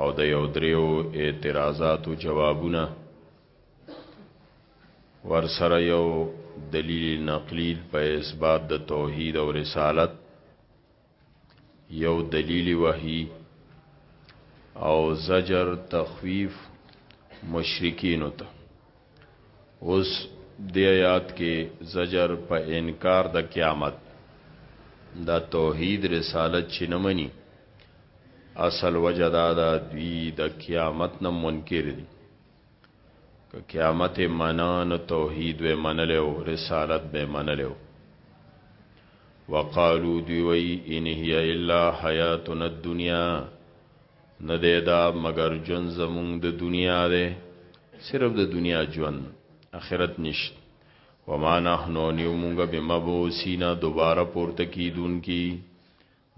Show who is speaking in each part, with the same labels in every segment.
Speaker 1: او د یو دریو اعتراضاتو جوابونه ورسره یو دلیل نقلی په اثبات د توحید او رسالت یو دلیل وحی او زجر تخویف مشرکین ته اوس دی آیات کې زجر په انکار د قیامت دا توحید رسالت چې نه مني اصل وجه دا ده دوی د قیامت نه منکر دي که قیامت منا نو توحید به منلی او رسالت به منلی وقالو دوی وی ان هي الا حیاتنا الدنیا نه دی دا مګر ژوند زمونږ د دنیا دی صرف د دنیا ژوند اخرت نشت وما نحنو نیو مونږ به مبوسینا دوباره پورته کیدون کی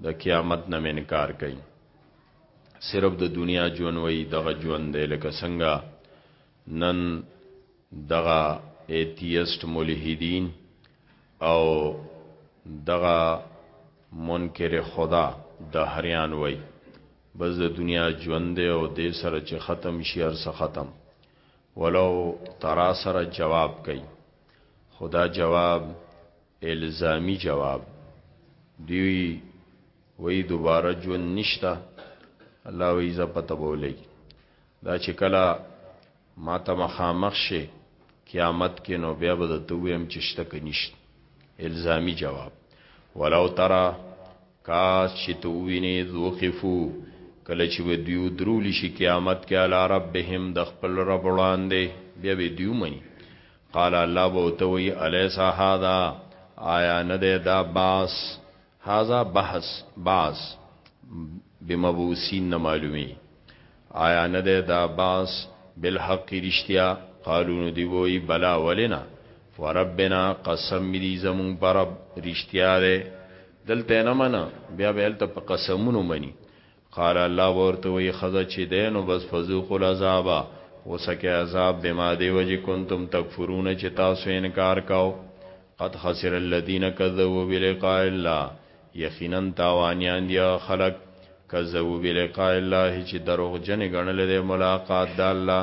Speaker 1: د قیامت نه انکار کوي صرف د دنیا ژوند وای دغه ژوند دی لکه څنګه نن دغه ایتیست ملحدین او دغه منکر خدا دهریان وای بس د دنیا ژوند دی او دې سره چې ختم شي هر څه ختم ولو ترا سره جواب کوي خدا جواب الزامی جواب دیوی وی دوباره ژوند نشته الله وی زپته بولی دا چې کله ما ته مخامخ شي قیامت کې نو بیا به ته ویم چې شته کې نشته الزامی جواب ولو ترى کاش چې تو ویني ذوقفو کله چې و دیو درول شي قیامت کې علی ربهم د خپل رب وړاندې بیا به دیو مني قال الله بو تو وی الیس هذا آیا نه ده دا باس هاذا بحث باس بمبوسین نه معلومی آیا نه ده دا باس بالحق رشتیا قالونو دی وی بلا ولنا وربنا قسم دی زمون پر رشتیا ده دلته نه منه بیا به هلته په قسمونو منی قال الله به ورته ووایي، ښځه چې دی نو بس فذوقوا العذاب، وڅکئ عذاب بما دې وجې کنتم تکفرون چې تاسو یې انکار کاوه، قد خسر الذین کذبوا بلقاء الله، یقینا تاوانیان دي هغه خلک، کذبوا بلقاء الله، چې دروغجن یې ګڼلی دی ملاقات د الله.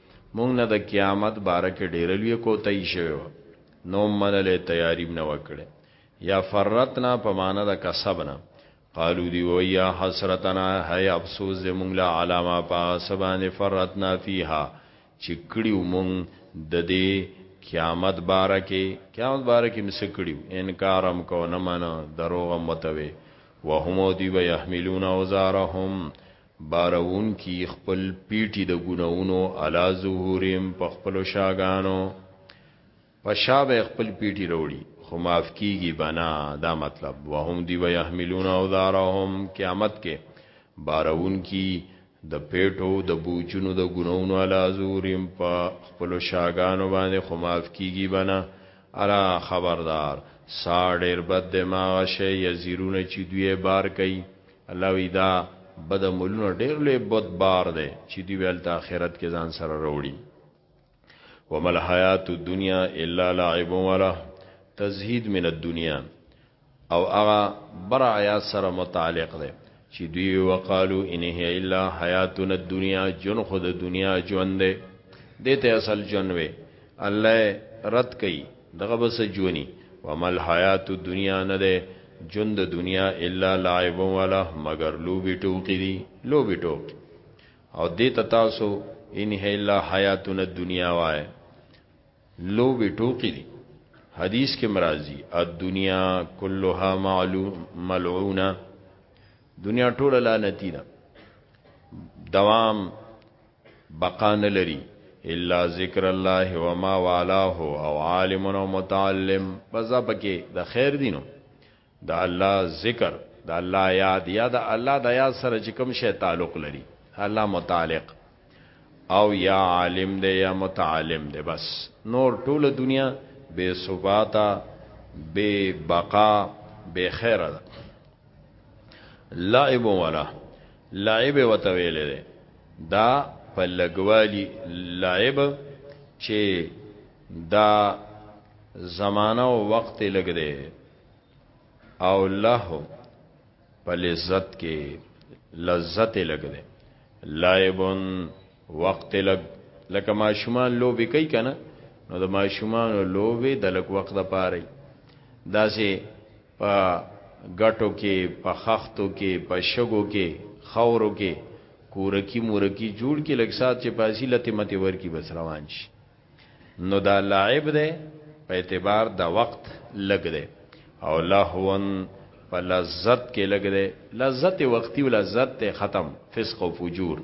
Speaker 1: مونږ نه د قیامت باره کې ډیره لویه کوتاهي شوې وه نو هم منلی تیاری هم نه وه کړی یا فرطنا په معنی د کسب نه قالو دی وی یا حسرتنا هی افسوس دی مونږ لا علامه په سبانه فرطنا فیها چې کړیو مونږ د دې قیامت باره کې قیامت باره کې مس کړیو انکار هم کو نه منه دروغ هم وتوي وهم دی به يحملون اوزارهم بارونکي خپل پيټي د ګناونو علا ظهورهم په خپل شاګانو په شابه خپل پيټي وروړي خو معاف کیږي بنا دا مطلب وهم دی ويحملون اوزارهم قیامت کې بارونکي د پیټو د بوجونو د ګناونو علا زورم په خپل شاګانو باندې خو معاف کیږي بنا ارا خبردار ساډر بد دماغ شي یزیرونه چې دوی بار کوي الله وی دا بد عملونه ډیر لوی بد بار دی چې دی ویل ته آخرت کې ځان سره وروړي ومل حیات الدنیا الا لعب ولا تزهید من الدنیا او هغه بر آیات سره متعلق دی چې دوی وقالو انه الا حیاتنا الدنیا جن خود دنیا ژوند دی دته اصل جنوي الله رد کوي دغه بس جونی ومل حیات الدنیا نه ده جون د دنیا الا لعب ولا مگر لوبي ټوکی دي لوبي ټوک او دې تاسو ان هی الا حیاتنا الدنیا وای لوبي ټوکی دي حدیث کې مرাজি الدنیا كلها معلوم ملعونه دنیا ټوله لعنتی ده دوام بقا نه لري الا ذکر الله وما والاه او عالم او متعلم بس دا پکې د خیر دي نو د الله ذکر د الله یاد یا د الله د یاد سره چې کوم شی تعلق لري الله متعلق او یا عالم دی یا متعلم دی بس نور ټوله دنیا بے ثباتا بے بقا بے خیر ده لعب ولا لعب وته ویل دی دا په لګوالی لعب چې دا زمانہ او وخت لګ دی او له په لذت کې لذت لګ دی لعبن وخت لګ لکه ماشومان لوبي کوي کنه نو د ماشومان لوبي د لګ وخت د پاره داسې په ګټو کې په خختو کې په شګو کې خورو کې کورکی مورکی جوړ کې لګ سات چې پاسی لته مته ورکی بس روان شي نو دا لعب ده په اعتبار د وخت لګ ده او لهون په لذت کې لګ ده لذت وقتی او لذت ته ختم فسق او فجور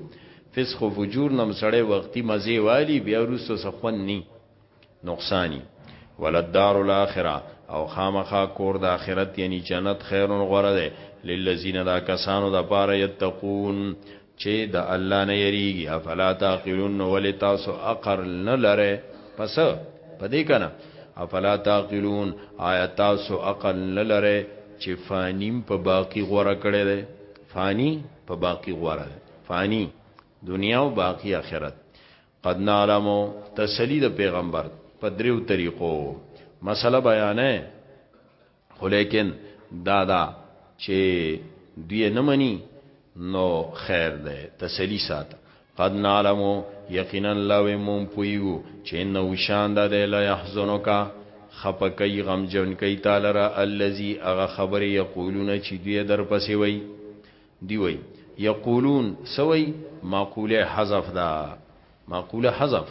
Speaker 1: فسق او فجور نم سړی وقتی مزه والی بیا روسو سخون نی نقصانی ولدار الاخره او خامخا کور د اخرت یعنی جنت خیرون غره ده للذین دا کسانو د پاره یتقون چې د الله نه یریږي افلا تعقلون نو ولې تاسو عقل نه لره پس په دې کنه افلا تعقلون آیا تاسو عقل نه لره چې فانیم په باقی غوړه کړي ده فانی په باقی غوړه ده فانی دنیا او باقی آخرت قد نعلمو تسلی د پیغمبر په دریو طریقو مسله بیانې خو ليکن دا ده چي دوی يې نه مني نو خير دی تسلي ساته قد نعلم یقینا لوی مون پویو چې انه شان ده لا يحزنک خپکای غم جن کای تعالی را الذی اغه خبر یقولون چې دوی در پسې وای دی وای یقولون سوی معقوله حذف ده معقوله حذف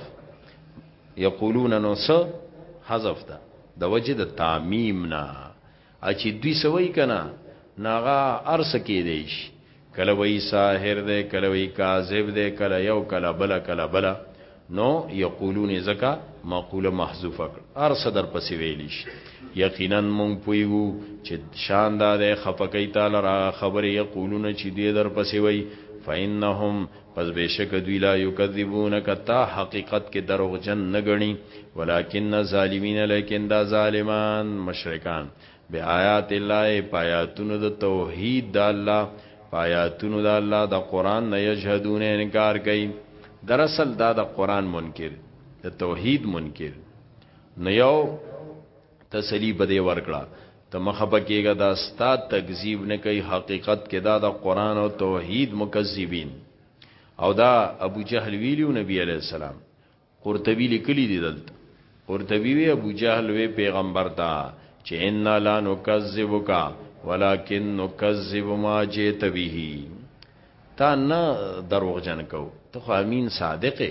Speaker 1: یقولون نو س حذف ده د وجه د تعمیم نه اچي دوی سوي کنا ناغا ارس کې دیش کله وی ساحر ده کله وی کاذب ده کله یو کله بل کله بل نو یقولون زکا مقوله محذوفه کړ ارس در پسې ویلیش یقینا مونږ پویو چې شاندار خفقې تعالی را خبره یقولون چې دې در پسې وی فإنهم پس بشک دوی لا یکذبونک تا حقیقت کې دروغجن نه غني ولکن ظالمین لیکن دا ظالمان مشرکان بیاات الله پایاتونو د توحید د الله پایاتونو د الله د قران نه یجهدون انکار کوي دراصل دا د قران منکر د توحید منکر نه یو تسلی په دې ورکړه ته مه خپه کېږه دا ستا تکذیب نه کوي حقیقت کې دا د قرآن او توحید مکذبین او دا ابو جهل ویلیو نبی علیه السلام قرطبی لیکلی دی دلته قرطبی وی ابو جهل وی پیغمبر تا چې ان لا نکذبک ولکن نکذب ما جئت به تا نه دروغ جن کو ته امین صادقه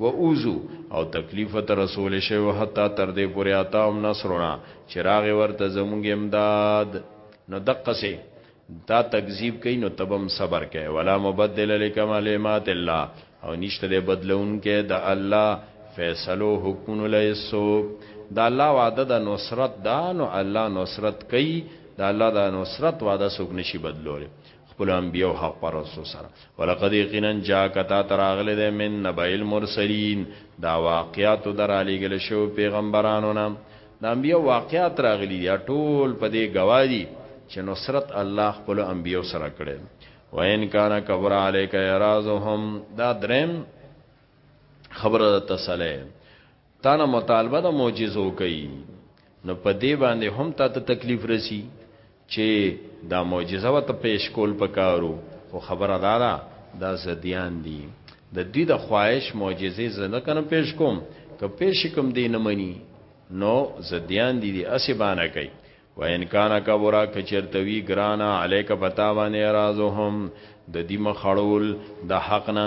Speaker 1: و اوزو او تکلیف ته رسول شوی و حتی تر دې پورې اتاهم نصرنا چې راغې ورته زمونږ امداد نو دقسې تا تکذیب کوي نو تبم صبر کوي ولا مبدل لکمالمات الله او نشته دې بدلون کې د الله فیصلو حکمونو لای سوک دا الله وعده د نصرت دا نو الله نصرت کوي دا الله د نصرت وعده سوک نشي بدلول خپل انبیاء او حق پرستو سره ولقد یقینا جاءک تا تراغله ده من نبیل مرسلین دا واقعات درالی گل شو پیغمبرانو نه د انبیاء واقعات راغلی دی ټول په دې گواهی چې نصرت الله خپل انبیاء سره کړي وین کان کبر علیک اعراضهم دا درم خبره تسلی تا نه مطالبه د معجزو کوي نو په دې باندې هم تا ته تکلیف رسی چې دا معجزه وته پیش کول پکارو خو خبره دا ده دا زديان دي د دوی د خواهش معجزه زنه کنه پیش کوم که پیش کوم دی نه مني نو زديان دي دي اسبانه کوي و ان کان کبرا کچرتوی گرانا علیک بتاوان اعراضهم د دې مخړول د حقنا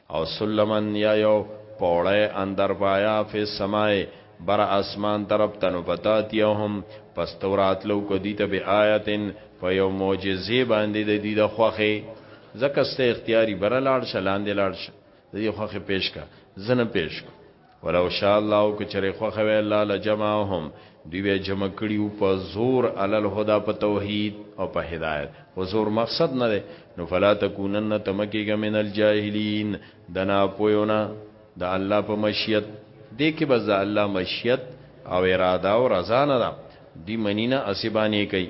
Speaker 1: او سلما یا یو پوړی اندر پایا فی السماء بر اسمان طرف ته نو فتاتیهم پس تو راتلو که دوی ته بی آیتن په یو معجزې باندې د دوی د خوخې ځکه سته اختیاري بره لاړ شه لاندې لاړ شه د دې خوخې پیش کا زنه پیش کو ولو شاء الله که چرې خوخه وی الله لجمعهم دوی به جمع کړیو په زور علل هدا په توحید او په هدایت او زور مقصد نه ده نو فلا تکونن تمکیګه من الجاهلین دنا پویونا د الله په مشیت دې کې بس د الله مشیت او اراده او رضا نه ده دی منینه اسبانه کوي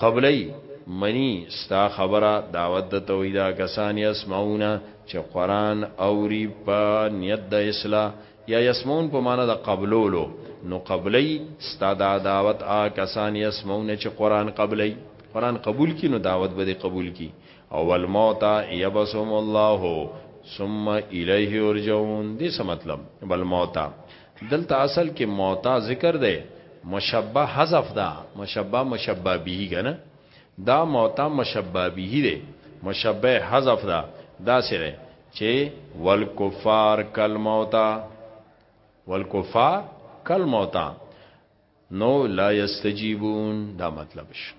Speaker 1: قبلوی، منی، ستا خبره، دعوت د توحید، هغه کسان یسمعون چې قرآن اوری په نیت د اصلاح، یا یسمعون په معنی د قبلولو، نو قبلوی ستا دا دعوت هغه کسان یسمعون چې قرآن قبلوی، قرآن قبول کړي نو دعوت به دې قبول کړي، او والموتٰی یبعثهم الله ثم الیه یرجعون، دې څه مطلب؟ والموتٰی. دلته اصل کې موتا ذکر ده مشبه حذف ده مشبه مشبه به کنه دا موتا مشبه به ده مشبه حذف ده دا سره چې والکفار کل موتا والکفار کل موتا نو لا یستجیبون دا مطلب شو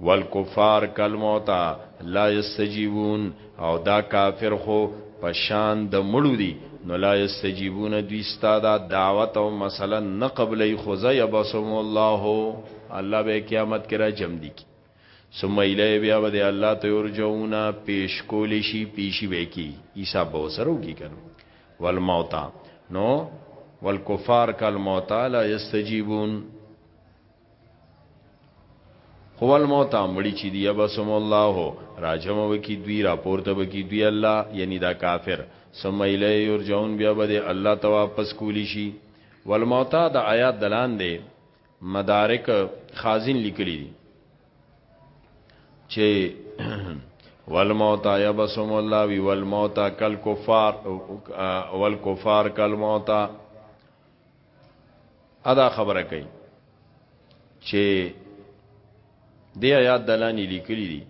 Speaker 1: والکفار کلموتا لا یستجیبون او دا کافر خو پشان د مړو دي نو لا یستجیبون دوی ستاده دعوت او مثلا نه قبلې خو زه یبسم الله الله به قیامت کرا جمع دي ثم الیه بیا به دی الله ته ورجونا پیش کول شي پیشي به کی حساب به وسره وکي کنه والموت نو والکفار کالموت لا یستجیبون خو الموت مړی چې دی بسم الله راجم وکي دوی راپورته وکي دوی الله یعنی دا کافر ثم الیه یرجعون بیا به دی الله ته واپس کولی شي والموت دا آیات دلان دی مدارک خازن لیکلی دی چې والموت یبسم الله وی والموت کل کفار والکفار کل موت ادا خبره کوي چې دی آیات دلانی لیکلی دی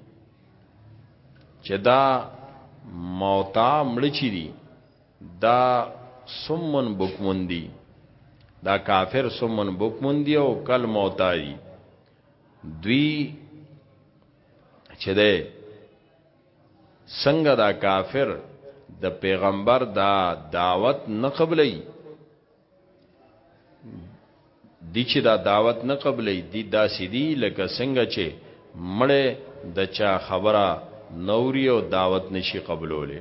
Speaker 1: چې دا موتا مړ چی دي دا سمن بکمن دی دا کافر سمن بکمن دی او کل موتا دی دوی چې ده څنګه دا کافر د پیغمبر دا دعوت نه قبلې دی چې دا دعوت نه قبلې دی دا سیدی لکه څنګه چې مړې د چا خبره نوري او دعوت نشي قبولولې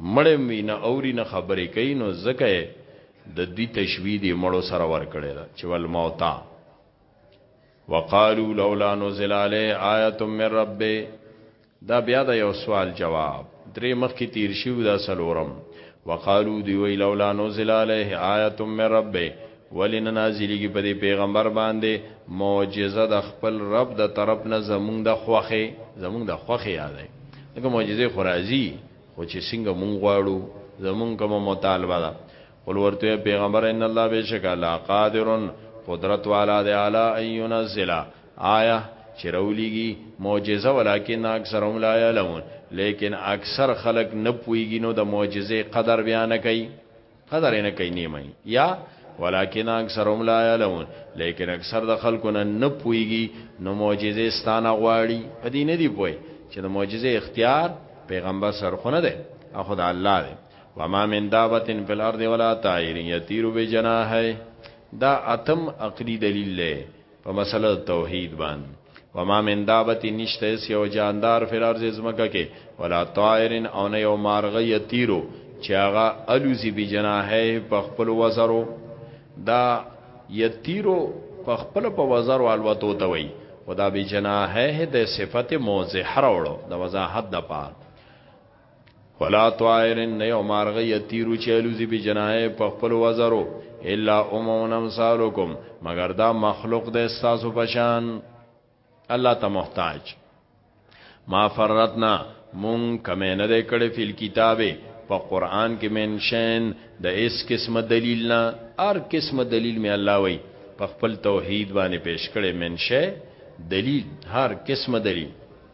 Speaker 1: مړم وی نه اوري نه خبرې کوي نو زکه د دوی تشوید مړو سره ور کړی دا چې ول موتا وقالو لولا نزل علی آیه من رب دا بیا د یو سوال جواب درې مخ کې تیر شو دا سلورم وقالو دی وی لولا نزل علیه آیه من رب ولی نه نازلیږي په دې پیغمبر باندې معجزه د خپل رب د طرف نه زمونږ د خوخه زمونږ د خوخه یادای دغه معجزه خو راځي خو چې څنګه مونږ غواړو زمونږ کومه مطالبه ده قل ورته پیغمبر ان الله بشک الله قادر قدرت والا دی علی ان ينزل آیا چرولیږي معجزه ولکن اکثرهم لا يعلمون لیکن اکثر خلق نه پويږي نو د معجزه قدر بیان کوي قدر نه کوي نه مې یا ولکن اکثرهم لا علمون لیکن اکثر د خلکو نه نه پويږي نو معجزه ستانه غواړي په دې نه دی پوي چې د معجزه اختیار پیغمبر سره خو نه ده اخو د الله دی وما من دابتن فی الارض ولا طائر یطیر بجناحه دا اتم عقلی دلیل له په مسله توحید باندې وما من دابت نشته اس یو جاندار فل ارض زمکه کې ولا طائرن او نه یو مارغه یتیرو چې هغه الوزی بی جناحه په خپل وزرو دا یتیرو په خپل په وزرو الوتو ته وای خدا بی جناحه د صفت موزه راوړو د وضاحت د پاره ولا طائرن نه یو مارغ یتیرو چلوزی به جنای په خپل وزرو الا امون امثالکم مگر دا مخلوق د استاسو پشان الله ته محتاج ما فرتنا مون کمه نه د کړه فل کتابه په قران کې منشن د اس قسمه دلیل نه ار قسمه دلیل می الله وای په خپل توحید باندې پیش کړي منشه دلیل هر قسمه دلیل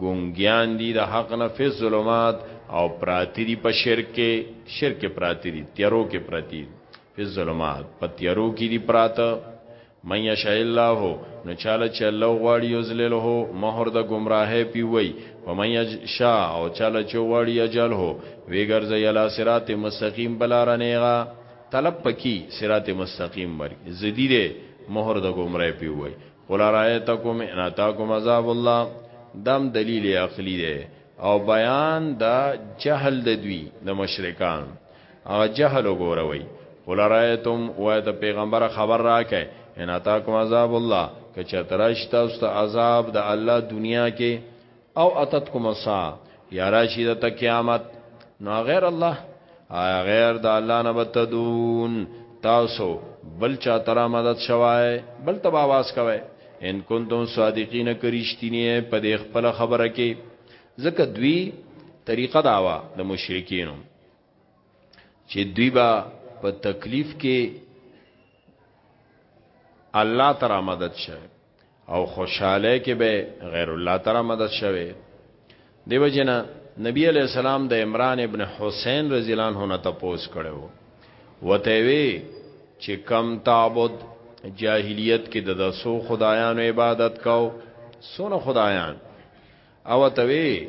Speaker 1: ګونګیان دي د حق نه فی ظلمات او پراتی دي په شرک کې شرک پراتی دي تیارو کې پراتی فی ظلمات په تیارو کې دي پراته من یشاء الله نو چاله چې الله غواړي یذلله مہر د گمراهه پی وای و من یشاء او چاله چې غواړي اجل هو وی ګرځي الا صراط مستقیم بلارنیغه طلب پکی صراط مستقیم ور زدی ده مہر د گمراهه پی وای قل رایتکم ان اتاکم عذاب الله دم دلیل عقلی دی او بیان دا جهل د دوی د مشرکان هغه جهل وګوروي قل رایتم او د پیغمبر خبر راکې ان اتاکم عذاب الله کچترش تاسو ته عذاب د الله دنیا کې او اتتکم السا یا راشی د قیامت نو غیر الله آیا غیر د الله نه بتدون تاسو بل چا ترا مدد شوای بل تبا واس کوي ان کنتم صادقین کریشتینی په دې خپل خبره کې ځکه دوی طریقه داوا د مشرکینو چې دوی با په تکلیف کې الله تعالی مدد شوه او خوشاله کې به غیر الله تعالی مدد شوه دیو جنا نبی علیہ السلام د عمران ابن حسین رضی الله عنه نه تپوس کړو وته وی چې کم تعبد جاهلیت کې د دسو خدایانو عبادت کاو سونه خدایان او ته وی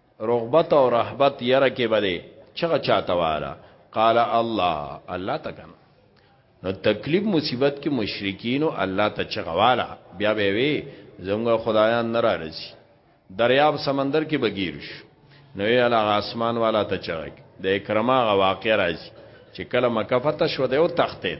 Speaker 1: رغبت او رهبت یره کې بده چغه چاته والا قال الله الله تکن نو تکلیف مصیبت کې مشرکین او الله ته چغه والا بیا به وی زموږ خدایان نه راځي دریاب سمندر کې بغیر شو نو یې علا اسمان والا ته چغه د اکرما غواقع راځي چې کله مکه فتح شو دی او تختید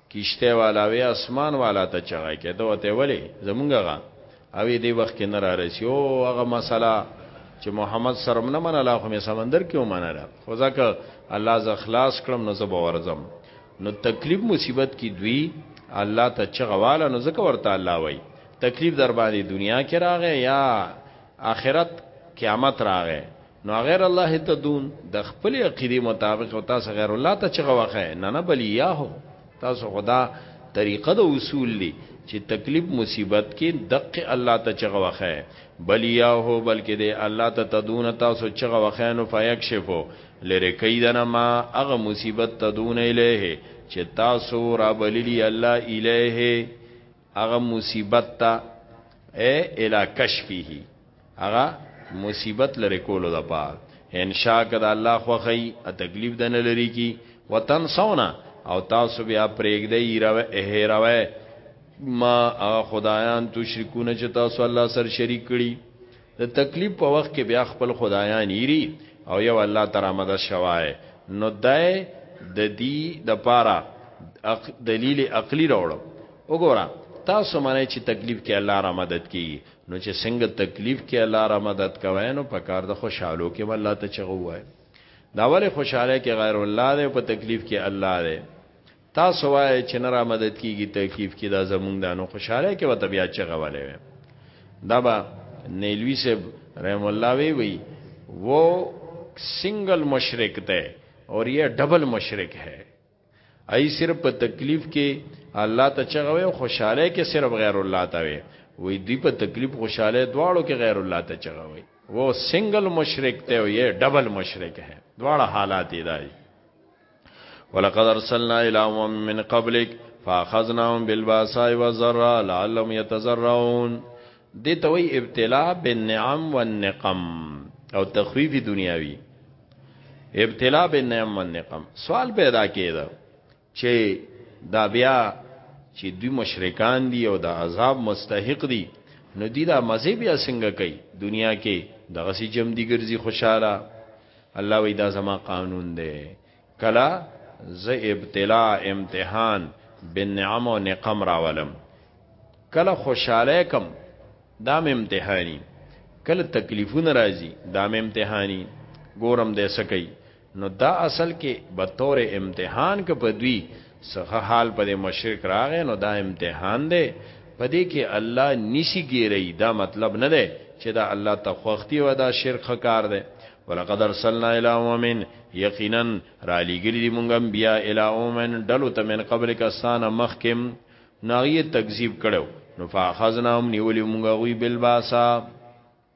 Speaker 1: کشتۍ والا وې اسمان والا ته چغه کې ته وته ولې زمونږه غا او دې وخت کې نه را رسی او هغه مسله چې محمد سره نه من الله خو مې سمندر کې ومنله خو ځکه الله ز خلاص کړم نو زب ورزم نو تکلیف مصیبت کې دوی الله ته چغواله نو ځکه ورته الله وای تکلیف در باندې دنیا کې راغې یا آخرت قیامت راغې نو غیر الله تدون د خپل عقیده مطابق او تاسو غیر الله ته چغه وخه نه نه بلی یاهو تاسو خدا طریقه د اصول لی چې تکلیف مصیبت کې دقه الله ته چغه وخه بلی یاهو بلکې د الله ته تدون تاسو چغه وخه نو فیکشفو لری کیدنه ما هغه مصیبت تدون الیه چې تاسو را بللی الله الیه هغه مصیبت ته اے الی کشفه هغه مصیبت لری کولو د پاره ان شاء کده الله خوخی ا تکلیف دنه لري کی وطن سونا او تاسو بیا پرېګ دی ایروه اهروه ما خدایان تشرکونه چې تاسو الله سر شریک کړي د تکلیف په وخت کې بیا خپل خدایان ایری او یو الله ته رامدد شوای نو دای د دی د پاره دلیل عقلی راوړو وګوره تاسو معنی چې تکلیف کې الله را مدد کی نو چې څنګه تکلیف کې الله را مدد کوي نو په کار د خوشحالو کې الله ته چغوای دا ول خوشاله کې غیر الله دی په تکلیف کې الله دی تاسو وایئ چې نه را مدد کیږي تکلیف کې دا زمونږ دانو خوشاله کې وته بیا چغه ولې دا به نیلوی صاحب رحم الله وی وی وہ سنگل مشرک ته اور یہ ڈبل مشرک ہے ای صرف په تکلیف کې الله ته چغوي او خوشاله کې صرف غیر الله ته وي وې دی په تکلیف خوشاله دواړو کې غیر الله ته چغوي وہ سنگل مشرک ته او یہ ڈبل مشرک ہے دواړه حالات دی ولقد ارسلنا الى امم من قبلك فاخذناهم بالباساء والضراء لعلهم يتضرعون دي توي ابتلاء بالنعم والنقم او تخفيف دنیاوی ابتلاء بالنعم والنقم سوال پیدا کیده چې دا بیا چې دوی مشرکان دي او د عذاب مستحق دي نو دی دا مزه بیا څنګه کوي دنیا کې دغه سي جم دي ګرځي خوشاله الله وی دا زما قانون دی کلا ز ابتلا امتحان بنعم او نقم راولم کله خوشاله کم دا م امتحاني کله تکلیفونه راځي دا م امتحاني ګورم دې سکی نو دا اصل کې به تور امتحان کې په دوی څه ښه حال په دې مشرک راغی نو دا امتحان دی په دې کې الله نیسی ګیری دا مطلب نه دی چې دا الله ته خوښ دی او دا شرک ښه کار دی ولقد ارسلنا الى امم یقینا را لګری دی مونږ انبیا الى امم ډلو ته من قبل کسان مخکم ناغي تکذیب کړو نو فاخذناهم نیولی مونږ غوی بالباسا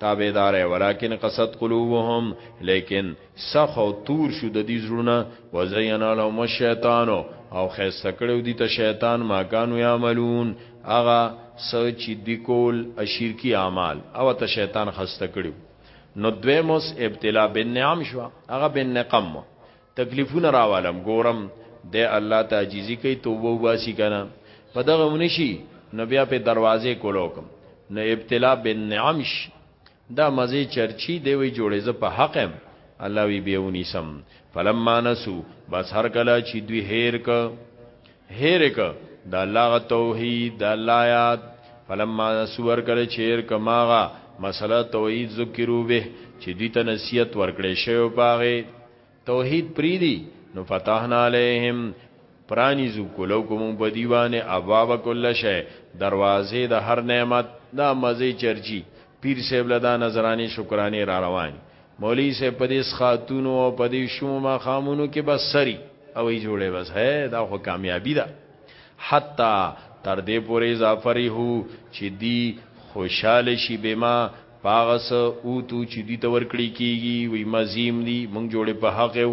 Speaker 1: تابعدار ولكن قصد قلوبهم لیکن سخ او تور شو د دې زړونه وزین لهم الشیطان او خسته کړو دي ته شیطان ما کانو یعملون اغا سچ دی کول اشرکی اعمال او ته شیطان خسته کړو نو دویموس ابتلا بالنعم شو هغه بالنقم تکلیفونه راوالم ګورم د الله تعجیزی کوي توبه وباسي کنه په دغه ونشي نو بیا په دروازه کولو کوم نو ابتلا بالنعمش دا مزه چرچی دی وی جوړې ز په حق هم الله وی بیونی سم فلما نسو بس هر کله چې دوی هیر ک هیر ک د الله غ توحید د الله یاد فلما سور کله چیر کماغه مسله توحید ذکرو به چې دوی ته نصیحت ورکړې شوی پاغه توحید پریدي نو فتحنا علیهم پرانی زو کولو کوم په دیوانه ابواب کله شی دروازې د هر نعمت دا مزه چرچی پیر صاحب لدا نظرانی شکرانی را روان مولوی صاحب په دې خاتونو او په دې شومو مخامونو کې بس سری او یې جوړې بس ہے دا خو کامیابی ده حتی تر دې پورې زافری هو چې دی خوشاله شي بما پاغس او تو چې دی تور کړی کیږي وی مزیم دی مونږ جوړې په حق یو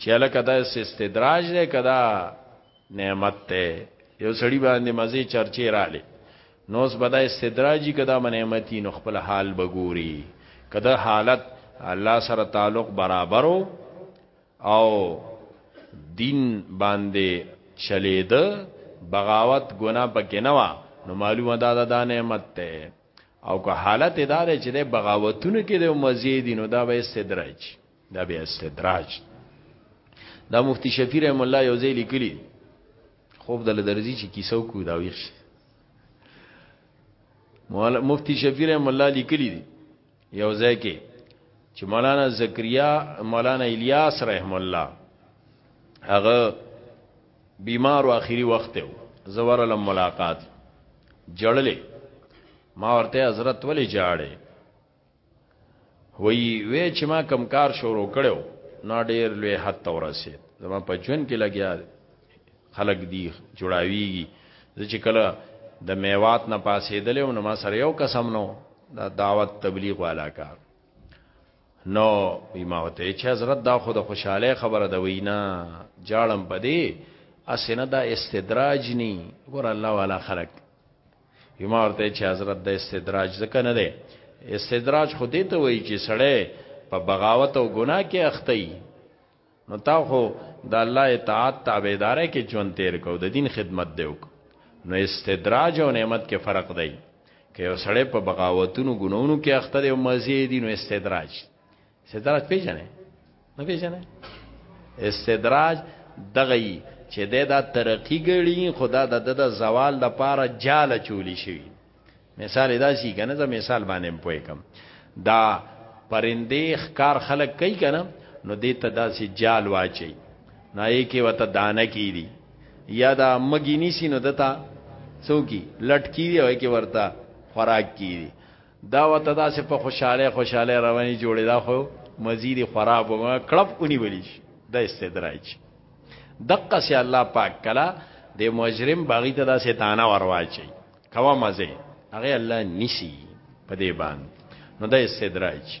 Speaker 1: چې لکه دا استدراج دی کدا نعمت ته یو سړی باندې مزه چرچې رااله نو اس بدا استدراجی کدا منعمتی نو خپل حال بګوري کدا حالت الله سره تعلق برابرو او دین باندې چلید بغاوت ګنا پکې نه وا نو معلومه دا دا نعمت ته او که حالت ادارې چې د بغاوتونو کې د مزید نو دا به استدراج دا بیا استدراج دا مفتی شفیع رحم الله یو ځای لیکلی خوب دل درځي چې کیسو کو دا ویښ مولا مفتی شفیع رحم الله لیکلی دی یو ځای کې چې مولانا زکریا مولانا الیاس رحم الله هغه بیمار او اخیری وخت و زوار له ملاقات جړلې ما ورته حضرت ولې جاړې وی وی چې ما کم کار شروع کړو نو ډیر لوی حد ته ورسید زما په ژوند کې لګیا خلق دی جوړاویږي چې کله د میوات نه پاسېدل او ما سره یو قسم نو دا دعوت تبلیغ والا کار نو ما وته چې حضرت دا خود خوشاله خبره ده وینا جاړم پدې اسنه دا استدراج ني ګور الله والا خلق وی ما ورته چې حضرت د استدراج ځکه نه دی استدراج خو دې ته وایي چې سړی په بغاوت او ګناه کې اخته نو تا خو د الله اطاعت تابعداري کې ژوند تیر کو د دین خدمت دی وک نو استدراج او نعمت کې فرق دی که یو سړی په بغاوتونو ګناونو کې اخته دی او مزه دی نو استدراج استدراج پیژنې نه پیژنې استدراج دغی چې د دا ترقی غړي خدا د د زوال د پاره جاله چولی شي مثال دا شي کنه زه مثال باندې پوي کم دا پرندې ښکار خلق کوي کنه نو دې ته داسې جال واچي نه یې کې وته دانه کی دي یا دا مګینی سینو دتا څوکي لټکی دی او کې ورته خوراک کی دي دا وته دا سه په خوشاله خوشاله رواني جوړې دا خو مزید خراب و کلب اونی ولیش دا استدراج دقه سي الله پاک کلا د مجرم باغی ته دا سه دانا ورواچي کوا مزه هغه الله نسی په دې باندې نو دا استدراج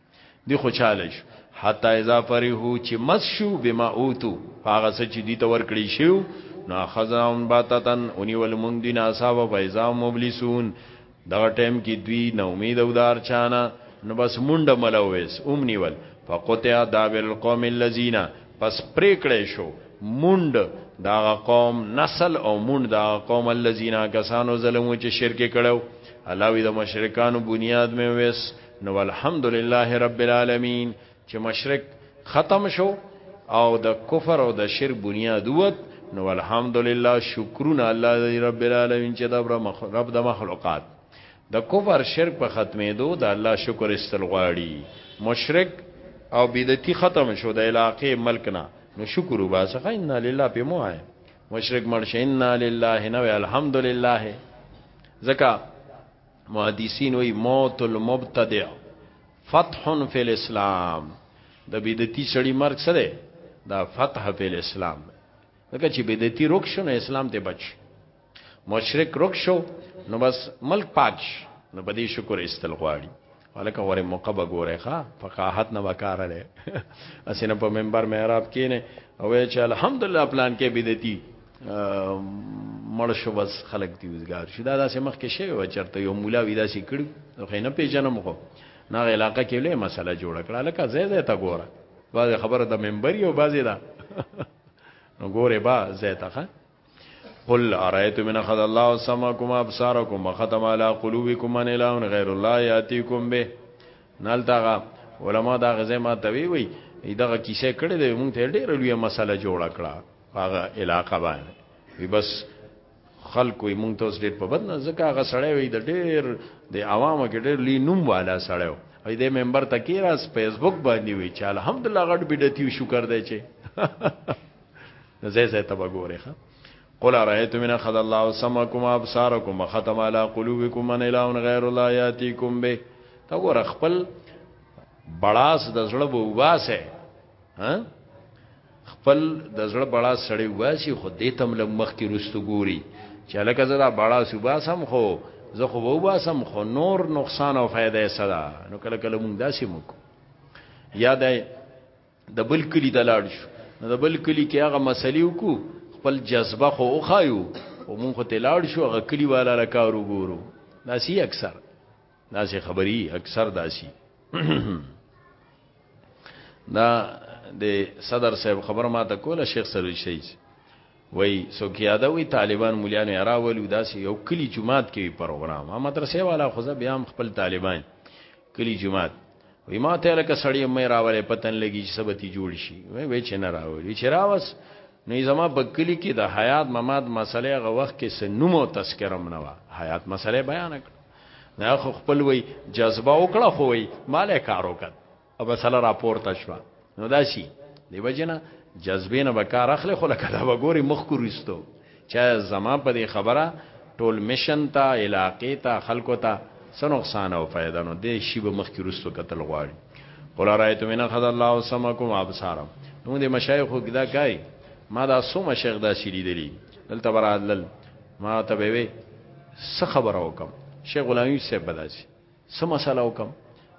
Speaker 1: دی خوشاله شو حتی اذا فرحو چې مس شو بما اوتو هغه څه چې دي تور کړی شو نو خزاون باتتن اونی ول مونږ دی ناسا و فیضا مبلسون دغه ټیم کې دوی نو امید او دار چانه نو بس مونډه ملويس اومنی ول فقطع دابل قوم الذين پس پریکړې شو مونډ دا قوم نسل او مونډ دا قوم الذين کسانو ظلمو چې شرک کړو الله وی د مشرکانو بنیاد مې وېس نو الحمدلله رب العالمین چې مشرک ختم شو او د کفر او د شرک بنیاد ووت نو الحمدلله شکرونه الله دی رب العالمین چې د رب د مخلوقات د کفر شرک په ختمېدو د الله شکر استل غواړي مشرک او بدعتي ختم شو د علاقې ملک نه نو شکر وباسه ان لله په مو آئے مشرک مرشه ان لله نو الحمدلله زکه محدثین وی موت المبتدع فتح فی الاسلام د بدعتي سړی مرګ سره دا فتح فی الاسلام دغه چې بدعتي رک شو نو اسلام ته بچ مشرک رک شو نو بس ملک پاک شو نو بده شکر استل غواړي ولکه غره موقع به ګوره ښا فقاهت نه وکاره لري اسنه په منبر محراب کې نه او چې الحمدلله پلان کې بدعتي مړ شو بس خلک دی وزګار شي دا داسې مخ کې شوی و چرته یو مولا وی داسې کړی خو نه پیژنم خو نه علاقه کې له مسله جوړ کړه لکه زې زې تا ګوره بعض خبره د منبر یو بعض دا نو ګوره با زې تا ښه قل ارایتم من خد الله سمعکم ابصارکم وختم علی قلوبکم من اله غیر الله یاتیکم به نالتاغه علما دا غزه ما توی وی دغه کیسه کړي د مونږ ته ډیره لوی مسله جوړه کړه هغه علاقه باندې وی بس خلکو یې مونږ ته اوس ډېر په بد نه ځکه هغه سړی وي د ډېر د عوامو کې ډېر لوی نوم والا سړی و وي د ممبر ته کې راس فیسبوک باندې وي چې الحمدلله غټ بدعتي شکر دی چې زه زه ته وګورې ښه قل رأيت من خد الله سمعكم ابصاركم وختم على قلوبكم من اله غير الله ياتيكم به تا ګور خپل بڑاس د زړه وباسه ها خپل د زړه بړا سړی واسي خو دې تم لږ مخکې رستو ګوري چې لکه زه دا بړا سو باسم خو زه خو وو باسم خو نور نقصان او فائدہ یې صدا نو کله کله مونږ داسې موږ یاد ہے د بل کلی د لاړ شو نو د بل کلی کې هغه مسلې وکړو خپل جذبه خو وخایو او مونږ ته لاړ شو هغه کلی والا لکارو ګورو داسې اکثر داسې خبري اکثر داسي دا د صدر صاحب خبر ما ته کوله شیخ سروي شي وای سوکیاده وی طالبان مليان راولو داسې یو کلی جماعت کې پروګرام ما مدرسې والا خو بیا هم خپل طالبان کلی جماعت وی ما ته لکه سړی مې راولې پتن لګی چې سبتی جوړ شي وای وای چې نه راولي چې راوس نو زما په کلی کې د حیات مماد مسله غ وخت کې سنومو تذکرم نه وا حیات مسله بیان کړ دا خو خپل وای جذبه وکړه خو وای مالې کار وکړ او مسله راپورته شو نو دا شي دی وجنه جذبې نه به کار اخلي خو لکه دا وګوري مخ کو رستو چا زما په دې خبره ټول مشن ته علاقې ته خلکو ته څه نقصان او فائدہ نو دې شی به مخ کې رستو قتل غواړي قل رايت من خذ الله سمكم ابصارم نو دې مشایخ دا کوي ما دا سو مشایخ دا شری دي دلته برادل ما ته به وي څه خبر او کم شیخ غلامی صاحب بداسي څه مسله او کم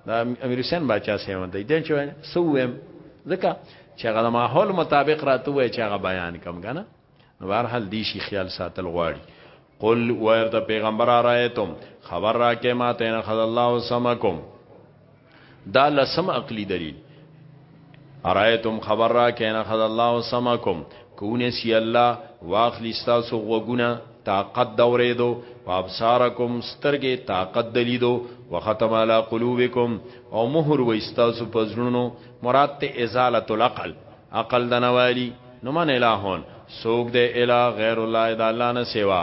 Speaker 1: دا امیر حسین بچا سي ونده دي چې سوم ځکه چې هغه ماحول مطابق راته وای چې هغه بیان کم کنه نو بهر حال دي شي خیال ساتل غواړي قل ورته پیغمبر رايتم خبر راکې ما ته نه خد الله سمکم دا لسم عقلی دلیل ارایتم خبر را کینا خد الله سمکم کونه سی الله واخلی تاسو غوګونه طاقت دورې دو وابصارکم سترګې طاقت دلی دو وختم علی قلوبکم او مہر و استاسو پزړونو مراد ته ازاله العقل عقل دنوالی نو من الہون سوګ دے الہ غیر الله د الله نه سیوا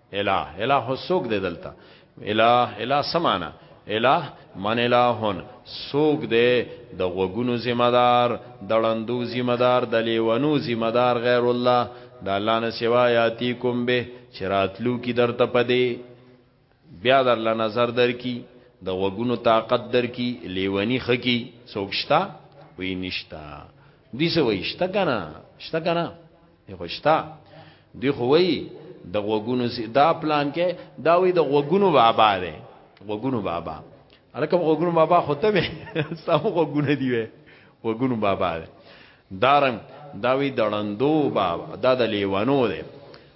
Speaker 1: اله اله سوک دی دلته اله اله سمانا اله من الهون سوک دی د غوګونو ذمہ دار د لندو ذمہ دار د لیونو ذمہ دار غیر الله د الله نه سوا یاتی کوم به چراتلو کی درته پدی بیا در ل نظر در کی د غوګونو طاقت در کی لیونی خکی سوکشتا وی نشتا دی سو وی شتا کنه شتا کنه خوشتا دی خو وی د غوګونو سي دا پلان کې دا وی د غوګونو بابا دی غوګونو بابا الکه غوګونو بابا خوته به سم غوګونه دی وی غوګونو بابا دی دارم دا وی دړندو بابا دا د لیوانو دی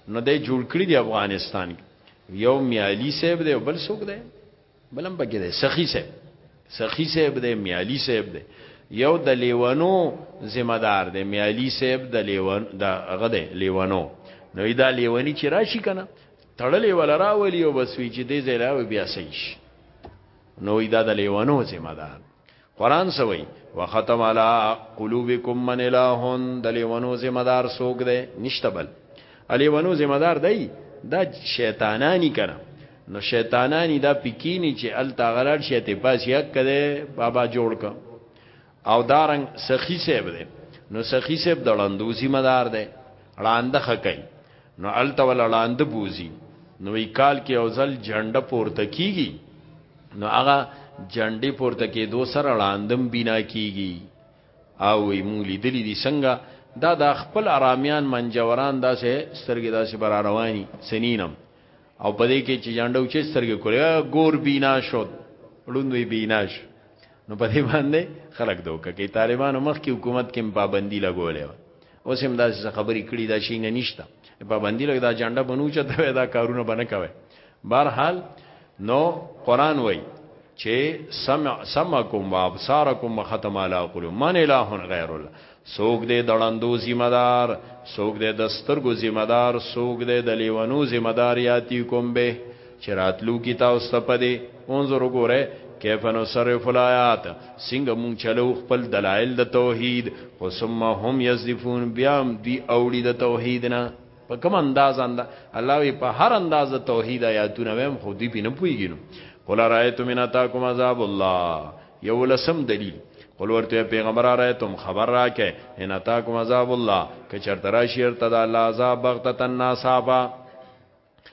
Speaker 1: نو د جوړ کړی دی افغانستان یو میالی صاحب دی بل څوک دی بلم پکې دی سخی صاحب سخی صاحب دی میالی صاحب دی یو د لیوانو ذمہ دار دی میالی صاحب د لیوان د هغه دی لیوانو نو دا لیوانی چې راشي کنه تړلې ولا راولي او بس وی چې دې زلاوي بیا سیش نو دا د لیوانو ذمہ دار قران سوي وختم علی قلوبکم من الہون دلیونو ذمہ دار سوګ ده نشته بل الیونو ذمہ دار دی دا شیطانانی کنه نو شیطانانی دا پکینی چې ال تاغلار شیطه پاس یک کده بابا جوړ ک او دارنګ سخی صاحب ده نو سخی صاحب دړندو ذمہ دار ده ړاند خکای نو ال تول ړاند بوزي نو کال کې اوزل جنډه پورته کیږي نو هغه جنډې پورته کې دو سره لاندم بنا کیږي او مونږ لیدلې دي څنګه دا د خپل ارامیان منجوران داسې سترګې داسې بر رواني سنینم او په دې کې چې جنډو چې سترګې کولې ګور بنا شو لوندوي بنا شو نو په دې باندې خلک دوک کې طالبانو مخ کې حکومت کې پابندي لګولې و اوس هم داسې خبرې کړي دا شي نه نشته پابندي لګ دا جنډه بنو چې دا کارونه بنه کوي بهرحال نو قران وای چې سمع سمعکم وابصارکم وختم علی قلوب من اله غیر الله سوګ دې دړندو ذمہ دار سوګ دې د سترګو ذمہ دار سوګ دې د لیونو ذمہ دار یاتی کوم به چراتلو کی تاسو ته پدې انظر وګوره کیف نصرف الایات څنګه مون چلو خپل دلایل د توحید خو ثم هم یذفون بیا دی اوړي د توحید نه په کوم انداز اند الله وی په هر انداز توحید آیاتونه ویم خو دی پینم پویګینو قل رایت من اتاکم عذاب الله یو لسم دلیل قل ورته پیغمبر رایتم خبر راکه ان اتاکم عذاب الله که چرته راشی ارتد الله عذاب بغتتن ناصابا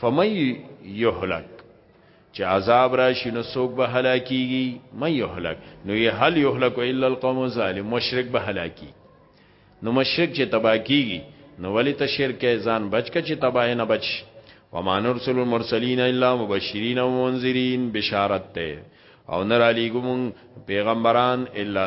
Speaker 1: فمن یهلک چې عذاب راشي نو څوک به هلاکیږي من یهلک نو یې هل یهلک الا القوم الظالم مشرک به هلاکی نو مشرک چې تبا کیږي نو ولی ته شرک ځان بچ ک چې تبا نه بچ وما نرسل المرسلین الا مبشرین و منذرین بشارت ته او نر علی ګم پیغمبران الا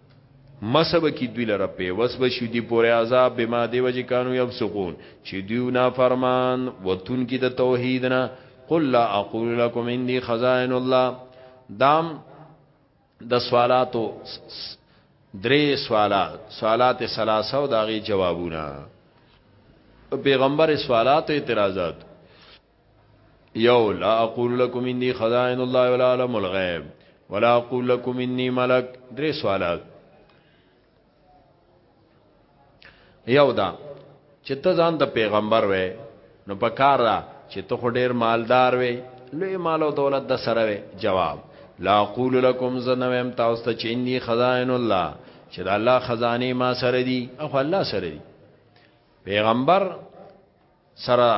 Speaker 1: مسب کی دوی لره په وس بشو دی پورې عذاب به ما دی وجه کانو یفسقون چې دیو نا فرمان وتون کی د توحید نه قل لا اقول لكم عندي خزائن الله دام د سوالاتو درې سوالات سوالات ثلاثه او داغي جوابونه پیغمبر سوالات اعتراضات یو لا اقول لكم اني خزائن الله ولا علم الغيب ولا اقول لكم اني ملک درې سوالات یو دا چې ته ځان د پیغمبر وې نو په کار را چې ته خو ډیر مالدار وې لوی مال او دولت د سره وې جواب لا اقول لكم زنویم تاسو ته چې اني خزائن الله چې د الله خزانه ما سره دي او الله سره دي پیغمبر سره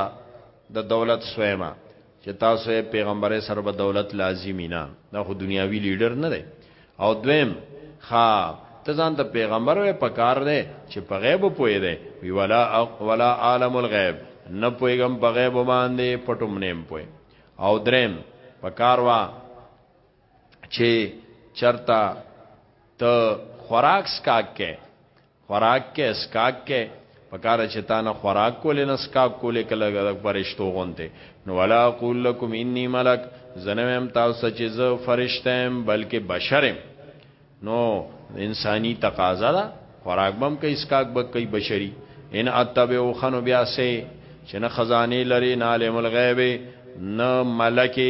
Speaker 1: د دولت سویمه چه تاسو یې پیغمبرې سره به دولت لازمی نه دا خو دنیاوی لیډر نه دی او دویم خا ته ځان ته پیغمبر وې پکار دی چې په غیب پوی دی وی ولا ولا عالم الغیب نه پویګم په غیب باندې پټوم نیم پوی او دریم پکار وا چې چرتا ته خوراک سکاک کې خوراک کې اسکاک کې پکاره چې تا نه خوراک کولې نه اسکاک کولې کله د فرشتو غونته نو ولا اقول لكم اني ملک زنویم تاسو چې زه فرشته يم بلکې بشرم نو انساني تقاضا ده خوراک بم کې اسکاک بک کې بشري ان اتبعو خنو بیا سه چې نه خزانه لري نه علم الغیب نه ملکه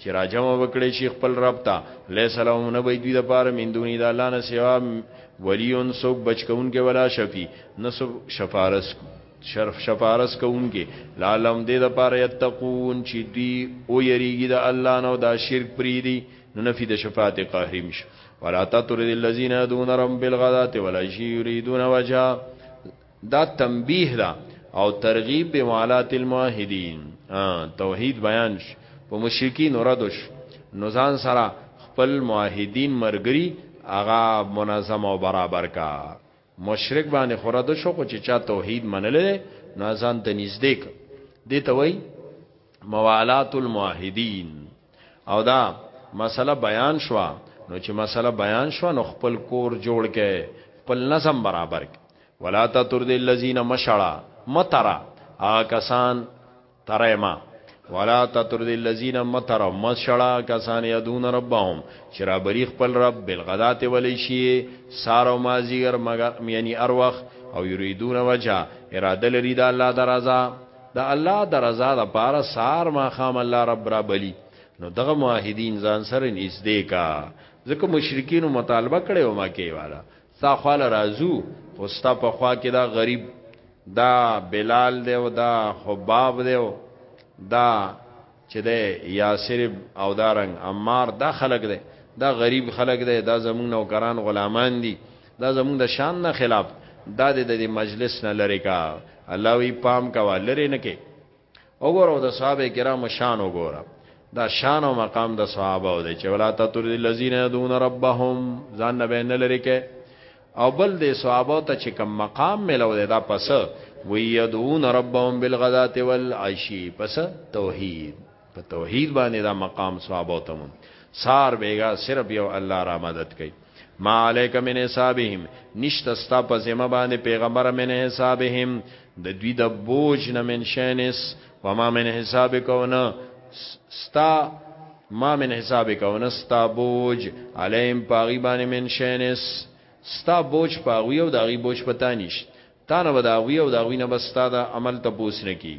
Speaker 1: چې راجم وکړي شي خپل رب ته ليس لهم نبي دوی د پاره من دوني د الله نه سوا وليون سوک بچکون کې ولا شفي نسو شفارس شرف شفارس کوونکې لعلم دې د پاره یتقون چې دوی او یریږي د الله نو دا شرک پری دی نو نفي د شفاعت قهري مش ولا تطرد الذين دون رب بالغدات ولا يريدون وجها دا تنبیه ده او ترغیب به موالات الموحدین توحید بیان ش په مشرکین ردش نو ځان سره خپل موحدین مرګری اغا منظم او برابر کا مشرک باندې خورد شو خو چې چا توحید منلې نو ځان ته نږدې ک دي ته وای موالات الموحدین او دا مسله بیان شو نو چې مسله بیان شو نو خپل کور جوړ کې خپل نظم برابر کې ولا تطرد الذين مشړا مترا هغه کسان ترېما ولا تطرد الذين مترا مشړا کسان يدون ربهم چې را بری خپل رب بالغدات ولې شي سار او مازیګر مګر یعنی اروخ او یریدون وجه اراده لري د الله درزا د الله درزا د پاره سار ما خام الله رب را بلی نو دغه موحدین ځان سره نږدې کا ځکه مشرکین مطالبه کړي او ما کې والا ستا خواله رازو خو ستا په خوا کې دا غریب دا بلال دی او دا حباب دی او دا چې د یاسر او دارنګ عمار دا خلک دی دا غریب خلک دی دا زمون نوکران غلامان دي دا زمون د شان نه خلاف دا د دې مجلس نه لری کا الله وی پام کا لری نه کې وګورو د صحابه کرامو شان وګوره دا شان او مقام د صحابه او د چولات تر الذین دون ربهم ځان نه بین لري کې او بل د صحابه ته چې کم مقام ملو دی دا پس ویدون ربهم بالغداة والعشی پس توحید په توحید باندې دا مقام صحابه ته مون سار بیگا صرف یو الله را مدد کوي ما علیک من حسابهم نشتستا په ذمہ باندې پیغمبر من حسابهم د دوی د بوج نه من شینس و ما من حساب کونه ستا ما من حساب کونه ستا بوج علیم پاغي باندې من شینس ستا بوج پاغوی او داغي بوج پتا نشت تا نه وداغوی او داغوی نه بستا د عمل ته پوس نه کی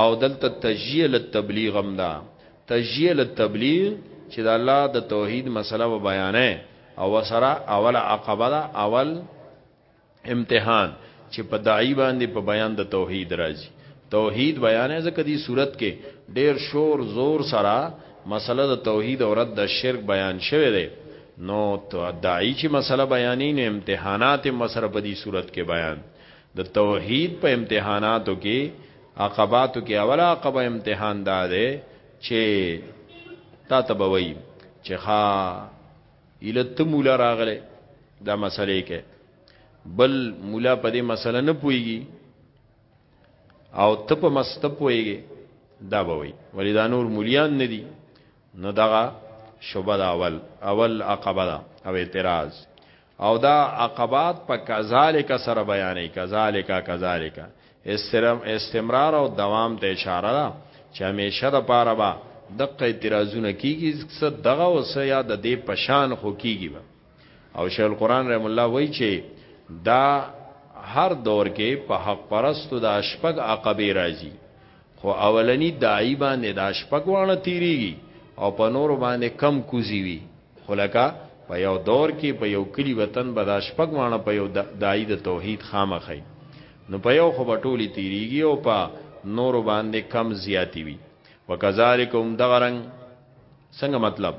Speaker 1: او دلته تشجیع للتبلیغ هم ده تشجیع للتبلیغ چې د الله د توحید مسله و بیانې او وسره اول عقبه ده اول امتحان چې په داعی باندې په بیان د توحید راځي توحید بیانې ځکه دی صورت کې ډیر شور زور سره مسله د توحید او رد د شرک بیان شوه دی نو داعی چې مسله بیانې نه امتحانات مسره په دې صورت کې بیان د توحید په امتحاناتو کې عقباتو کې اول عقبه امتحان دا دی چې تا ته به وایي چې ها اله ته مولا راغله دا مسلې کې بل مولا په دې مسله نه پويږي او ته په مست پويږي دا به وي ولې دا نور مولیان نه دي نو دغه شوبه دا اول اول عقبه دا او اعتراض او دا عقبات په کذالک سره بیانې کذالک کذالک استرم استمرار او دوام ته اشاره ده چې همیشه د پاره با دغه اعتراضونه کیږي څه دغه او څه یا د دې پشان خو کیږي با او شیخ القران رحم الله وایي چې دا هر دور کې په حق پرستو د اشپق عقبې راځي خو اولنی داعی باندی دا شپږ واړه تیریږی او په نورو باندی کم کوزی وی خو لکه په یو دور کی په یو کلی وطن به دا شپږ واړه په یو داعی د توحید خامخه وی نو په یو خو به ټولی تیریږی او په نورو باندی کم زیاتی وی وکذالک هم دغه رنګ څنګه مطلب